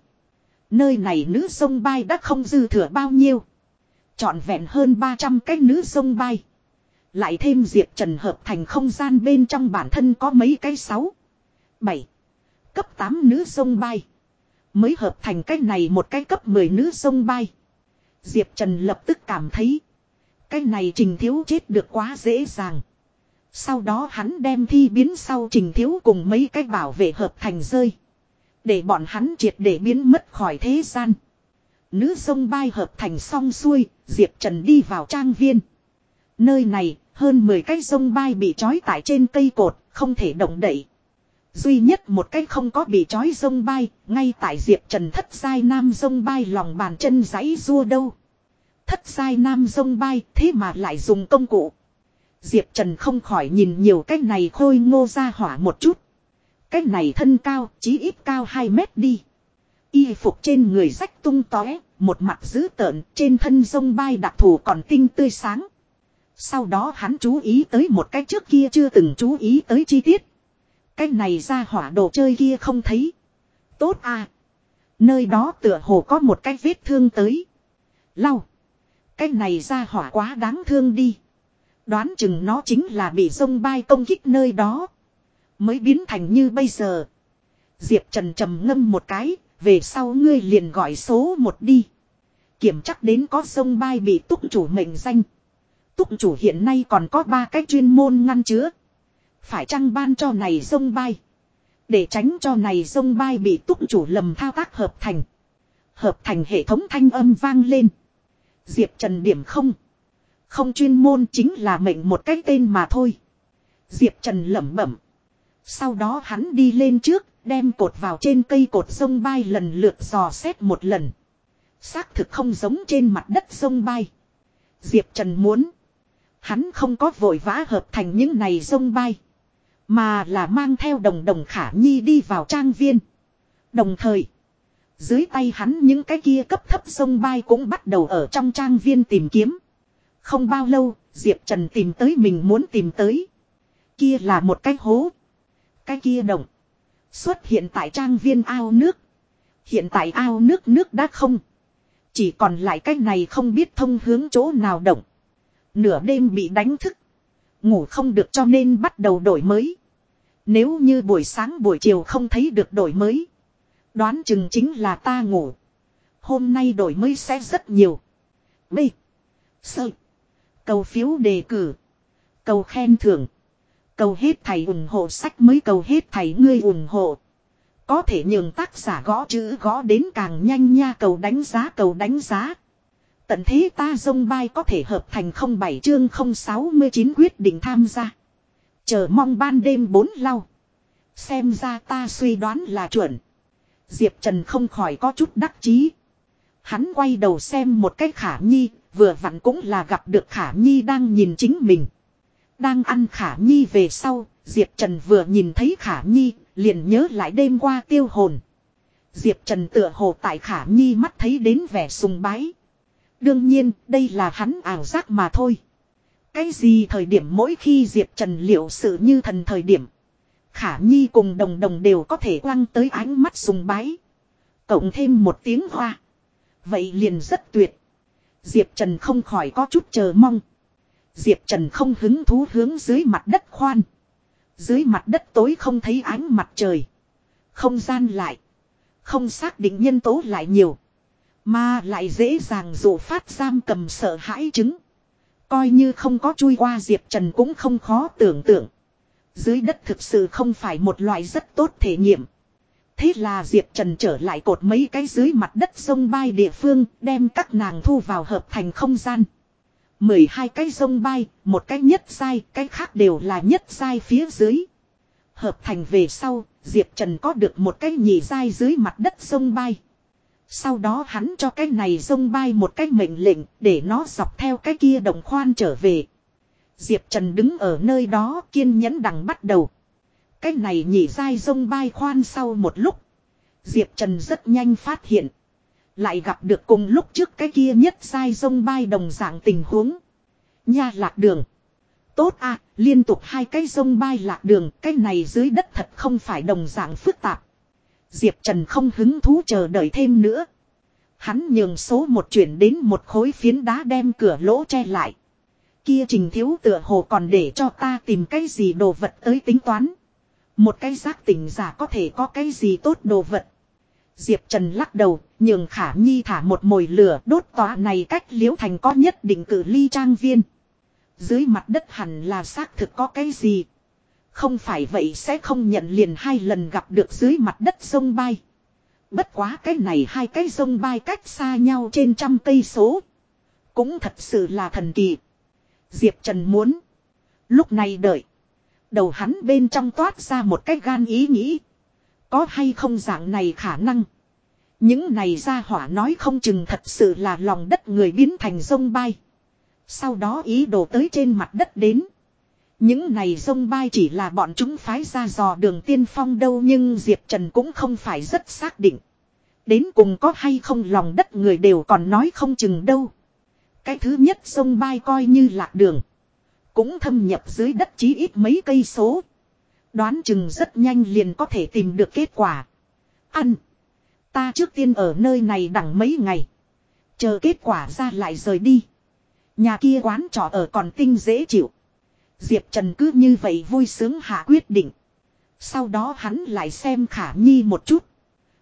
Nơi này nữ sông bay đã không dư thừa bao nhiêu. Chọn vẹn hơn 300 cái nữ sông bay. Lại thêm Diệp Trần hợp thành không gian bên trong bản thân có mấy cái 6, 7, cấp 8 nữ sông bay. Mới hợp thành cái này một cái cấp 10 nữ sông bay. Diệp Trần lập tức cảm thấy. Cái này trình thiếu chết được quá dễ dàng. Sau đó hắn đem thi biến sau trình thiếu cùng mấy cái bảo vệ hợp thành rơi. Để bọn hắn triệt để biến mất khỏi thế gian. Nữ sông bay hợp thành xong xuôi, Diệp Trần đi vào trang viên. Nơi này, hơn 10 cái sông bay bị trói tại trên cây cột, không thể động đậy. Duy nhất một cái không có bị trói sông bay, ngay tại Diệp Trần thất sai nam sông bay lòng bàn chân giấy rua đâu. Thất sai nam sông bay thế mà lại dùng công cụ. Diệp Trần không khỏi nhìn nhiều cái này khôi ngô ra hỏa một chút. Cái này thân cao, chí ít cao 2 mét đi. Y phục trên người rách tung tóe, một mặt dữ tợn, trên thân sông bay đặc thù còn tinh tươi sáng. Sau đó hắn chú ý tới một cái trước kia chưa từng chú ý tới chi tiết. Cái này ra hỏa đồ chơi kia không thấy. Tốt à. Nơi đó tựa hồ có một cái vết thương tới. Lau. Cái này ra hỏa quá đáng thương đi. Đoán chừng nó chính là bị sông bay công kích nơi đó. Mới biến thành như bây giờ. Diệp Trần trầm ngâm một cái, về sau ngươi liền gọi số một đi. Kiểm chắc đến có sông bay bị túc chủ mệnh danh. Túc chủ hiện nay còn có ba cái chuyên môn ngăn chứa. Phải chăng ban cho này sông bay. Để tránh cho này sông bay bị túc chủ lầm thao tác hợp thành. Hợp thành hệ thống thanh âm vang lên. Diệp Trần điểm không. Không chuyên môn chính là mệnh một cái tên mà thôi. Diệp Trần lẩm bẩm. Sau đó hắn đi lên trước, đem cột vào trên cây cột sông bay lần lượt dò xét một lần. Xác thực không giống trên mặt đất sông bay. Diệp Trần muốn. Hắn không có vội vã hợp thành những này sông bay. Mà là mang theo đồng đồng khả nhi đi vào trang viên. Đồng thời. Dưới tay hắn những cái kia cấp thấp sông bay cũng bắt đầu ở trong trang viên tìm kiếm. Không bao lâu, Diệp Trần tìm tới mình muốn tìm tới. Kia là một cái hố. Cái kia động. Xuất hiện tại trang viên ao nước. Hiện tại ao nước nước đã không. Chỉ còn lại cái này không biết thông hướng chỗ nào động. Nửa đêm bị đánh thức. Ngủ không được cho nên bắt đầu đổi mới. Nếu như buổi sáng buổi chiều không thấy được đổi mới. Đoán chừng chính là ta ngủ. Hôm nay đổi mới sẽ rất nhiều. B. Sơ. Cầu phiếu đề cử. Cầu khen thưởng. Cầu hết thầy ủng hộ sách mới cầu hết thầy ngươi ủng hộ. Có thể nhường tác giả gõ chữ gõ đến càng nhanh nha, cầu đánh giá, cầu đánh giá. Tận thế ta dông bay có thể hợp thành 07 chương 069 quyết định tham gia. Chờ mong ban đêm bốn lau. Xem ra ta suy đoán là chuẩn. Diệp Trần không khỏi có chút đắc chí. Hắn quay đầu xem một cách khả nhi, vừa vặn cũng là gặp được khả nhi đang nhìn chính mình. Đang ăn khả nhi về sau, Diệp Trần vừa nhìn thấy khả nhi, liền nhớ lại đêm qua tiêu hồn. Diệp Trần tựa hồ tại khả nhi mắt thấy đến vẻ sùng bái. Đương nhiên, đây là hắn ảo giác mà thôi. Cái gì thời điểm mỗi khi Diệp Trần liệu sự như thần thời điểm. Khả Nhi cùng đồng đồng đều có thể quăng tới ánh mắt sùng bái. Cộng thêm một tiếng hoa. Vậy liền rất tuyệt. Diệp Trần không khỏi có chút chờ mong. Diệp Trần không hứng thú hướng dưới mặt đất khoan. Dưới mặt đất tối không thấy ánh mặt trời. Không gian lại. Không xác định nhân tố lại nhiều. Mà lại dễ dàng dụ phát giam cầm sợ hãi chứng. Coi như không có chui qua Diệp Trần cũng không khó tưởng tượng. Dưới đất thực sự không phải một loại rất tốt thể nghiệm. Thế là Diệp Trần trở lại cột mấy cái dưới mặt đất sông bay địa phương đem các nàng thu vào hợp thành không gian. 12 cái sông bay, một cái nhất sai, cái khác đều là nhất sai phía dưới. Hợp thành về sau, Diệp Trần có được một cái nhị sai dưới mặt đất sông bay. Sau đó hắn cho cái này dông bay một cái mệnh lệnh để nó dọc theo cái kia đồng khoan trở về. Diệp Trần đứng ở nơi đó kiên nhẫn đằng bắt đầu. Cái này nhỉ dai dông bay khoan sau một lúc. Diệp Trần rất nhanh phát hiện. Lại gặp được cùng lúc trước cái kia nhất sai dông bay đồng dạng tình huống. Nha lạc đường. Tốt à, liên tục hai cái dông bay lạc đường, cái này dưới đất thật không phải đồng dạng phức tạp. Diệp Trần không hứng thú chờ đợi thêm nữa. Hắn nhường số một chuyển đến một khối phiến đá đem cửa lỗ che lại. Kia trình thiếu tựa hồ còn để cho ta tìm cái gì đồ vật tới tính toán. Một cái giác tỉnh giả có thể có cái gì tốt đồ vật. Diệp Trần lắc đầu, nhường Khả Nhi thả một mồi lửa đốt tòa này cách liễu thành có nhất định cử ly trang viên. Dưới mặt đất hẳn là xác thực có cái gì. Không phải vậy sẽ không nhận liền hai lần gặp được dưới mặt đất sông bay. Bất quá cái này hai cái sông bay cách xa nhau trên trăm cây số. Cũng thật sự là thần kỳ. Diệp Trần muốn. Lúc này đợi. Đầu hắn bên trong toát ra một cái gan ý nghĩ. Có hay không dạng này khả năng. Những này ra hỏa nói không chừng thật sự là lòng đất người biến thành sông bay. Sau đó ý đồ tới trên mặt đất đến. Những này sông bay chỉ là bọn chúng phái ra dò đường tiên phong đâu nhưng Diệp Trần cũng không phải rất xác định. Đến cùng có hay không lòng đất người đều còn nói không chừng đâu. Cái thứ nhất sông bay coi như lạc đường. Cũng thâm nhập dưới đất chí ít mấy cây số. Đoán chừng rất nhanh liền có thể tìm được kết quả. Ăn. Ta trước tiên ở nơi này đẳng mấy ngày. Chờ kết quả ra lại rời đi. Nhà kia quán trọ ở còn tinh dễ chịu. Diệp Trần cứ như vậy vui sướng hạ quyết định. Sau đó hắn lại xem khả nhi một chút.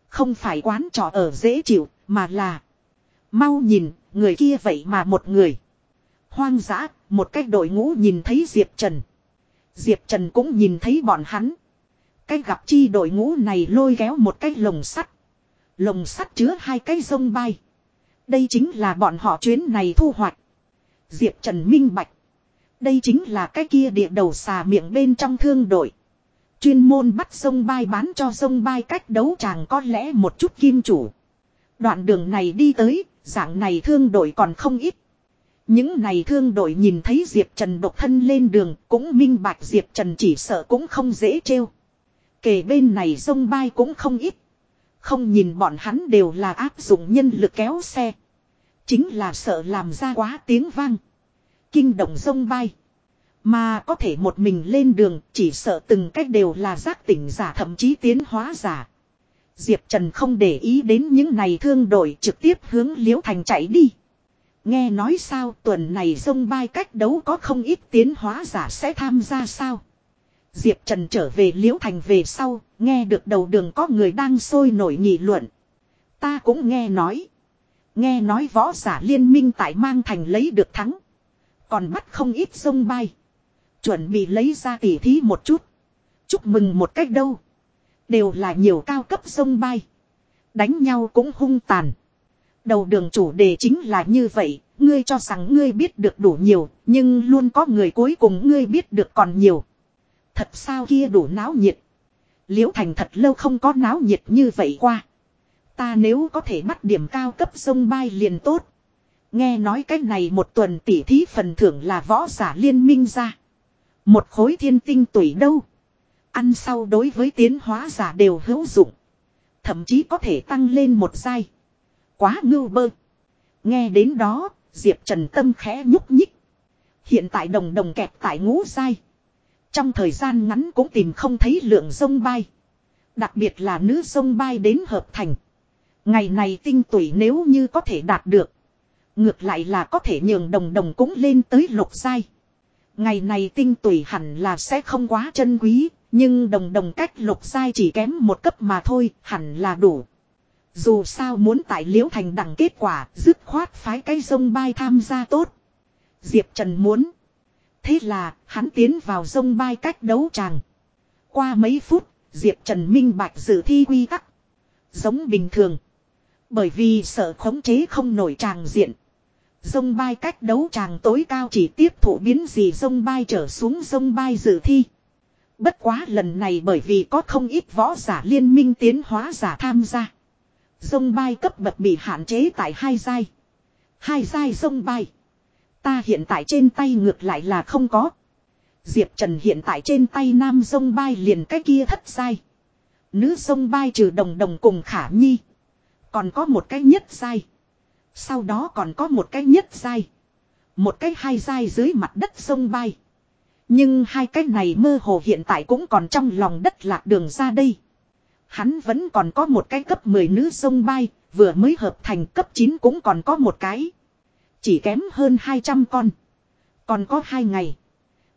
Không phải quán trò ở dễ chịu, mà là. Mau nhìn, người kia vậy mà một người. Hoang dã, một cách đội ngũ nhìn thấy Diệp Trần. Diệp Trần cũng nhìn thấy bọn hắn. Cái gặp chi đội ngũ này lôi kéo một cái lồng sắt. Lồng sắt chứa hai cái sông bay. Đây chính là bọn họ chuyến này thu hoạch. Diệp Trần minh bạch. Đây chính là cái kia địa đầu xà miệng bên trong thương đội. Chuyên môn bắt sông bay bán cho sông bay cách đấu chàng có lẽ một chút kim chủ. Đoạn đường này đi tới, dạng này thương đội còn không ít. Những này thương đội nhìn thấy Diệp Trần độc thân lên đường cũng minh bạch Diệp Trần chỉ sợ cũng không dễ trêu. Kể bên này sông bay cũng không ít. Không nhìn bọn hắn đều là áp dụng nhân lực kéo xe. Chính là sợ làm ra quá tiếng vang. Kinh động sông bay. Mà có thể một mình lên đường chỉ sợ từng cách đều là giác tỉnh giả thậm chí tiến hóa giả. Diệp Trần không để ý đến những này thương đội trực tiếp hướng Liễu Thành chạy đi. Nghe nói sao tuần này sông bay cách đấu có không ít tiến hóa giả sẽ tham gia sao. Diệp Trần trở về Liễu Thành về sau, nghe được đầu đường có người đang sôi nổi nghị luận. Ta cũng nghe nói. Nghe nói võ giả liên minh tại mang thành lấy được thắng. Còn bắt không ít sông bay. Chuẩn bị lấy ra tỉ thí một chút. Chúc mừng một cách đâu. Đều là nhiều cao cấp sông bay. Đánh nhau cũng hung tàn. Đầu đường chủ đề chính là như vậy. Ngươi cho rằng ngươi biết được đủ nhiều. Nhưng luôn có người cuối cùng ngươi biết được còn nhiều. Thật sao kia đủ náo nhiệt. Liễu Thành thật lâu không có náo nhiệt như vậy qua. Ta nếu có thể bắt điểm cao cấp sông bay liền tốt. Nghe nói cách này một tuần tỉ thí phần thưởng là võ giả liên minh ra. Một khối thiên tinh tuổi đâu. Ăn sau đối với tiến hóa giả đều hữu dụng. Thậm chí có thể tăng lên một giai. Quá ngưu bơ. Nghe đến đó, Diệp Trần Tâm khẽ nhúc nhích. Hiện tại đồng đồng kẹp tại ngũ giai. Trong thời gian ngắn cũng tìm không thấy lượng sông bay. Đặc biệt là nữ sông bay đến hợp thành. Ngày này tinh tuổi nếu như có thể đạt được. Ngược lại là có thể nhường đồng đồng cũng lên tới lục giai. Ngày này tinh tủy hẳn là sẽ không quá chân quý, nhưng đồng đồng cách lục giai chỉ kém một cấp mà thôi, hẳn là đủ. Dù sao muốn tại liễu thành đẳng kết quả, dứt khoát phái cái sông bay tham gia tốt. Diệp Trần muốn. Thế là, hắn tiến vào sông bay cách đấu tràng. Qua mấy phút, Diệp Trần minh bạch dự thi quy tắc. Giống bình thường. Bởi vì sợ khống chế không nổi tràng diện. Dông bay cách đấu tràng tối cao chỉ tiếp thụ biến gì dông bay trở xuống dông bay dự thi. Bất quá lần này bởi vì có không ít võ giả liên minh tiến hóa giả tham gia. Dông bay cấp bậc bị hạn chế tại hai giai. Hai giai dông bay. Ta hiện tại trên tay ngược lại là không có. Diệp Trần hiện tại trên tay nam dông bay liền cái kia thất giai. Nữ dông bay trừ đồng đồng cùng khả nhi. Còn có một cái nhất giai. Sau đó còn có một cái nhất dai. Một cái hai dai dưới mặt đất sông bay. Nhưng hai cái này mơ hồ hiện tại cũng còn trong lòng đất lạc đường ra đây. Hắn vẫn còn có một cái cấp 10 nữ sông bay, vừa mới hợp thành cấp 9 cũng còn có một cái. Chỉ kém hơn 200 con. Còn có hai ngày.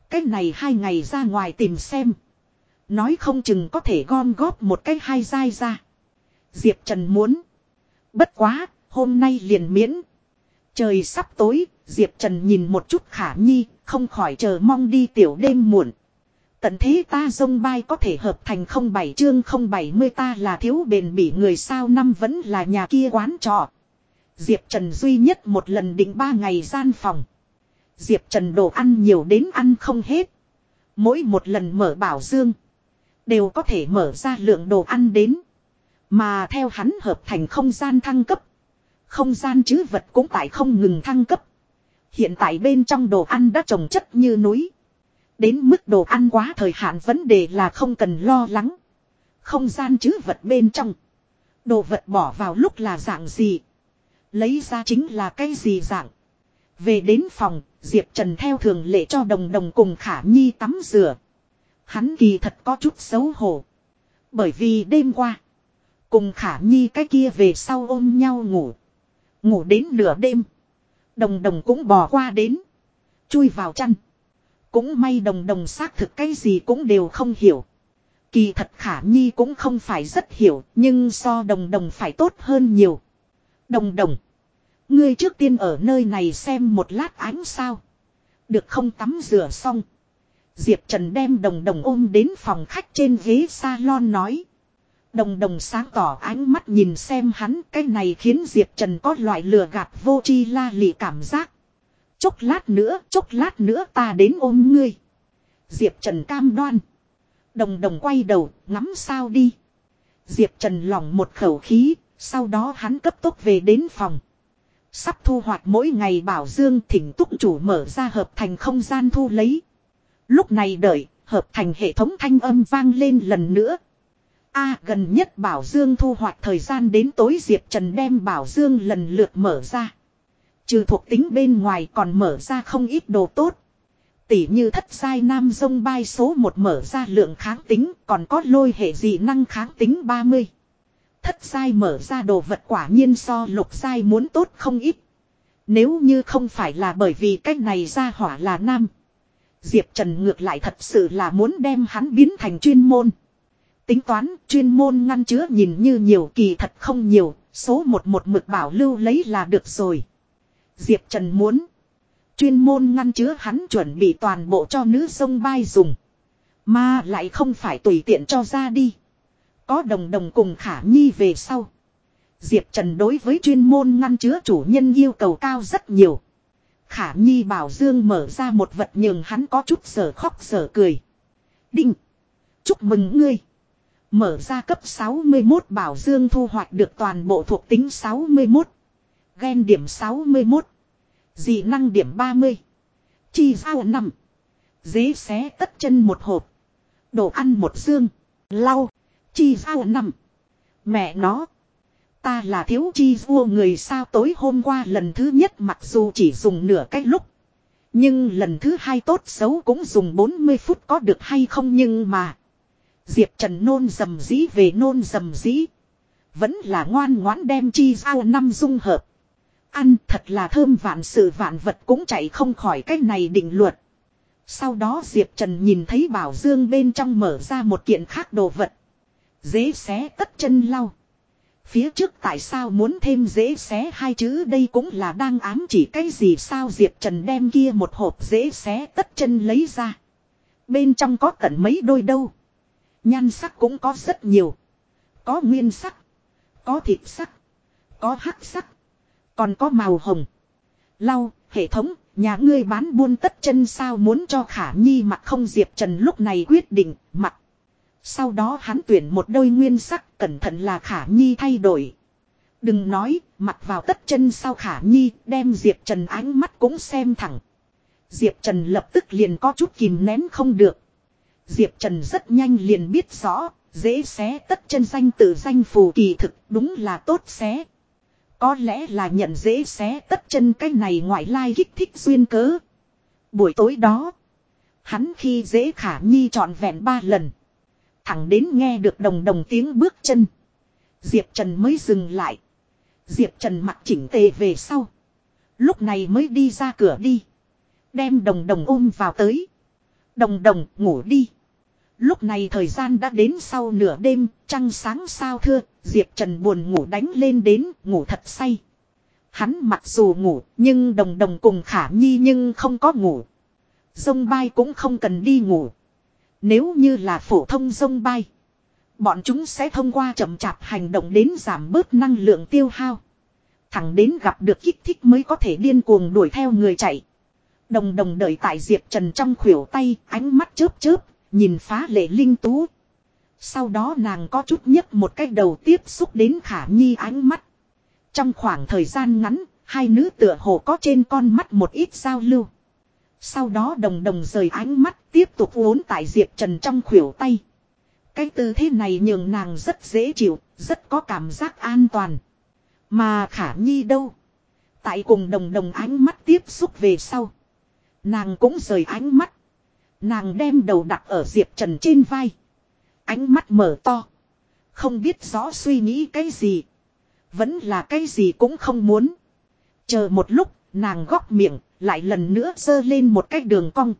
Cái này hai ngày ra ngoài tìm xem. Nói không chừng có thể gom góp một cái hai dai ra. Diệp Trần muốn. Bất quá, hôm nay liền miễn. Trời sắp tối, Diệp Trần nhìn một chút khả nhi, không khỏi chờ mong đi tiểu đêm muộn. Tận thế ta dông bay có thể hợp thành không bảy chương không bảy mươi ta là thiếu bền bỉ người sao năm vẫn là nhà kia quán trọ. Diệp Trần duy nhất một lần định ba ngày gian phòng. Diệp Trần đồ ăn nhiều đến ăn không hết. Mỗi một lần mở bảo dương. Đều có thể mở ra lượng đồ ăn đến. Mà theo hắn hợp thành không gian thăng cấp. Không gian chứ vật cũng tại không ngừng thăng cấp. Hiện tại bên trong đồ ăn đã trồng chất như núi. Đến mức đồ ăn quá thời hạn vấn đề là không cần lo lắng. Không gian chứ vật bên trong. Đồ vật bỏ vào lúc là dạng gì. Lấy ra chính là cái gì dạng. Về đến phòng, Diệp Trần theo thường lệ cho đồng đồng cùng Khả Nhi tắm rửa. Hắn kỳ thật có chút xấu hổ. Bởi vì đêm qua, cùng Khả Nhi cái kia về sau ôm nhau ngủ. Ngủ đến nửa đêm. Đồng đồng cũng bò qua đến. Chui vào chăn. Cũng may đồng đồng xác thực cái gì cũng đều không hiểu. Kỳ thật Khả Nhi cũng không phải rất hiểu, nhưng so đồng đồng phải tốt hơn nhiều. Đồng đồng. Ngươi trước tiên ở nơi này xem một lát ánh sao. Được không tắm rửa xong. Diệp Trần đem đồng đồng ôm đến phòng khách trên ghế salon nói. Đồng đồng sáng tỏ ánh mắt nhìn xem hắn cái này khiến Diệp Trần có loại lừa gạt vô chi la lị cảm giác. Chốc lát nữa, chốc lát nữa ta đến ôm ngươi. Diệp Trần cam đoan. Đồng đồng quay đầu, ngắm sao đi. Diệp Trần lỏng một khẩu khí, sau đó hắn cấp tốc về đến phòng. Sắp thu hoạch mỗi ngày bảo dương thỉnh túc chủ mở ra hợp thành không gian thu lấy. Lúc này đợi, hợp thành hệ thống thanh âm vang lên lần nữa. A gần nhất bảo dương thu hoạch thời gian đến tối Diệp Trần đem bảo dương lần lượt mở ra. Trừ thuộc tính bên ngoài còn mở ra không ít đồ tốt. Tỉ như thất sai nam dông bay số một mở ra lượng kháng tính, còn có lôi hệ dị năng kháng tính 30. Thất sai mở ra đồ vật quả nhiên so lục sai muốn tốt không ít. Nếu như không phải là bởi vì cách này ra hỏa là nam. Diệp Trần ngược lại thật sự là muốn đem hắn biến thành chuyên môn. Tính toán chuyên môn ngăn chứa nhìn như nhiều kỳ thật không nhiều, số một một mực bảo lưu lấy là được rồi. Diệp Trần muốn. Chuyên môn ngăn chứa hắn chuẩn bị toàn bộ cho nữ sông bay dùng. Mà lại không phải tùy tiện cho ra đi. Có đồng đồng cùng khả nhi về sau. Diệp Trần đối với chuyên môn ngăn chứa chủ nhân yêu cầu cao rất nhiều. Khả Nhi bảo Dương mở ra một vật nhường hắn có chút sở khóc sở cười. định Chúc mừng ngươi. Mở ra cấp 61 bảo Dương thu hoạch được toàn bộ thuộc tính 61. Gen điểm 61. Dị năng điểm 30. Chi giao 5. Dế xé tất chân một hộp. Đồ ăn một dương. Lau. Chi giao 5. Mẹ nó. Ta là thiếu chi vua người sao tối hôm qua lần thứ nhất mặc dù chỉ dùng nửa cái lúc. Nhưng lần thứ hai tốt xấu cũng dùng 40 phút có được hay không nhưng mà. Diệp Trần nôn dầm dĩ về nôn dầm dĩ. Vẫn là ngoan ngoãn đem chi giao năm dung hợp. Ăn thật là thơm vạn sự vạn vật cũng chạy không khỏi cái này định luật. Sau đó Diệp Trần nhìn thấy Bảo Dương bên trong mở ra một kiện khác đồ vật. Dế xé tất chân lau. Phía trước tại sao muốn thêm dễ xé hai chữ đây cũng là đang ám chỉ cái gì sao Diệp Trần đem kia một hộp dễ xé tất chân lấy ra. Bên trong có tận mấy đôi đâu. Nhan sắc cũng có rất nhiều. Có nguyên sắc. Có thịt sắc. Có hắc sắc. Còn có màu hồng. Lau, hệ thống, nhà ngươi bán buôn tất chân sao muốn cho khả nhi mặc không Diệp Trần lúc này quyết định mặc. Sau đó hắn tuyển một đôi nguyên sắc cẩn thận là khả nhi thay đổi. Đừng nói, mặc vào tất chân sao khả nhi, đem Diệp Trần ánh mắt cũng xem thẳng. Diệp Trần lập tức liền có chút kìm nén không được. Diệp Trần rất nhanh liền biết rõ, dễ xé tất chân danh tự danh phù kỳ thực đúng là tốt xé. Có lẽ là nhận dễ xé tất chân cái này ngoại lai kích thích duyên cớ. Buổi tối đó, hắn khi dễ khả nhi trọn vẹn ba lần. Thẳng đến nghe được đồng đồng tiếng bước chân. Diệp Trần mới dừng lại. Diệp Trần mặc chỉnh tề về sau. Lúc này mới đi ra cửa đi. Đem đồng đồng ôm vào tới. Đồng đồng ngủ đi. Lúc này thời gian đã đến sau nửa đêm, trăng sáng sao thưa, Diệp Trần buồn ngủ đánh lên đến, ngủ thật say. Hắn mặc dù ngủ, nhưng đồng đồng cùng khả nhi nhưng không có ngủ. Dông bay cũng không cần đi ngủ. Nếu như là phổ thông dông bay. Bọn chúng sẽ thông qua chậm chạp hành động đến giảm bớt năng lượng tiêu hao. Thẳng đến gặp được kích thích mới có thể điên cuồng đuổi theo người chạy. Đồng đồng đợi tại Diệp Trần trong khuỷu tay, ánh mắt chớp chớp, nhìn phá lệ linh tú. Sau đó nàng có chút nhấc một cái đầu tiếp xúc đến khả nhi ánh mắt. Trong khoảng thời gian ngắn, hai nữ tựa hồ có trên con mắt một ít giao lưu. Sau đó đồng đồng rời ánh mắt tiếp tục uốn tại Diệp Trần trong khuỷu tay. Cái tư thế này nhường nàng rất dễ chịu, rất có cảm giác an toàn. Mà khả nhi đâu? Tại cùng đồng đồng ánh mắt tiếp xúc về sau. Nàng cũng rời ánh mắt. Nàng đem đầu đặt ở Diệp Trần trên vai. Ánh mắt mở to. Không biết rõ suy nghĩ cái gì. Vẫn là cái gì cũng không muốn. Chờ một lúc, nàng góc miệng, lại lần nữa dơ lên một cái đường cong.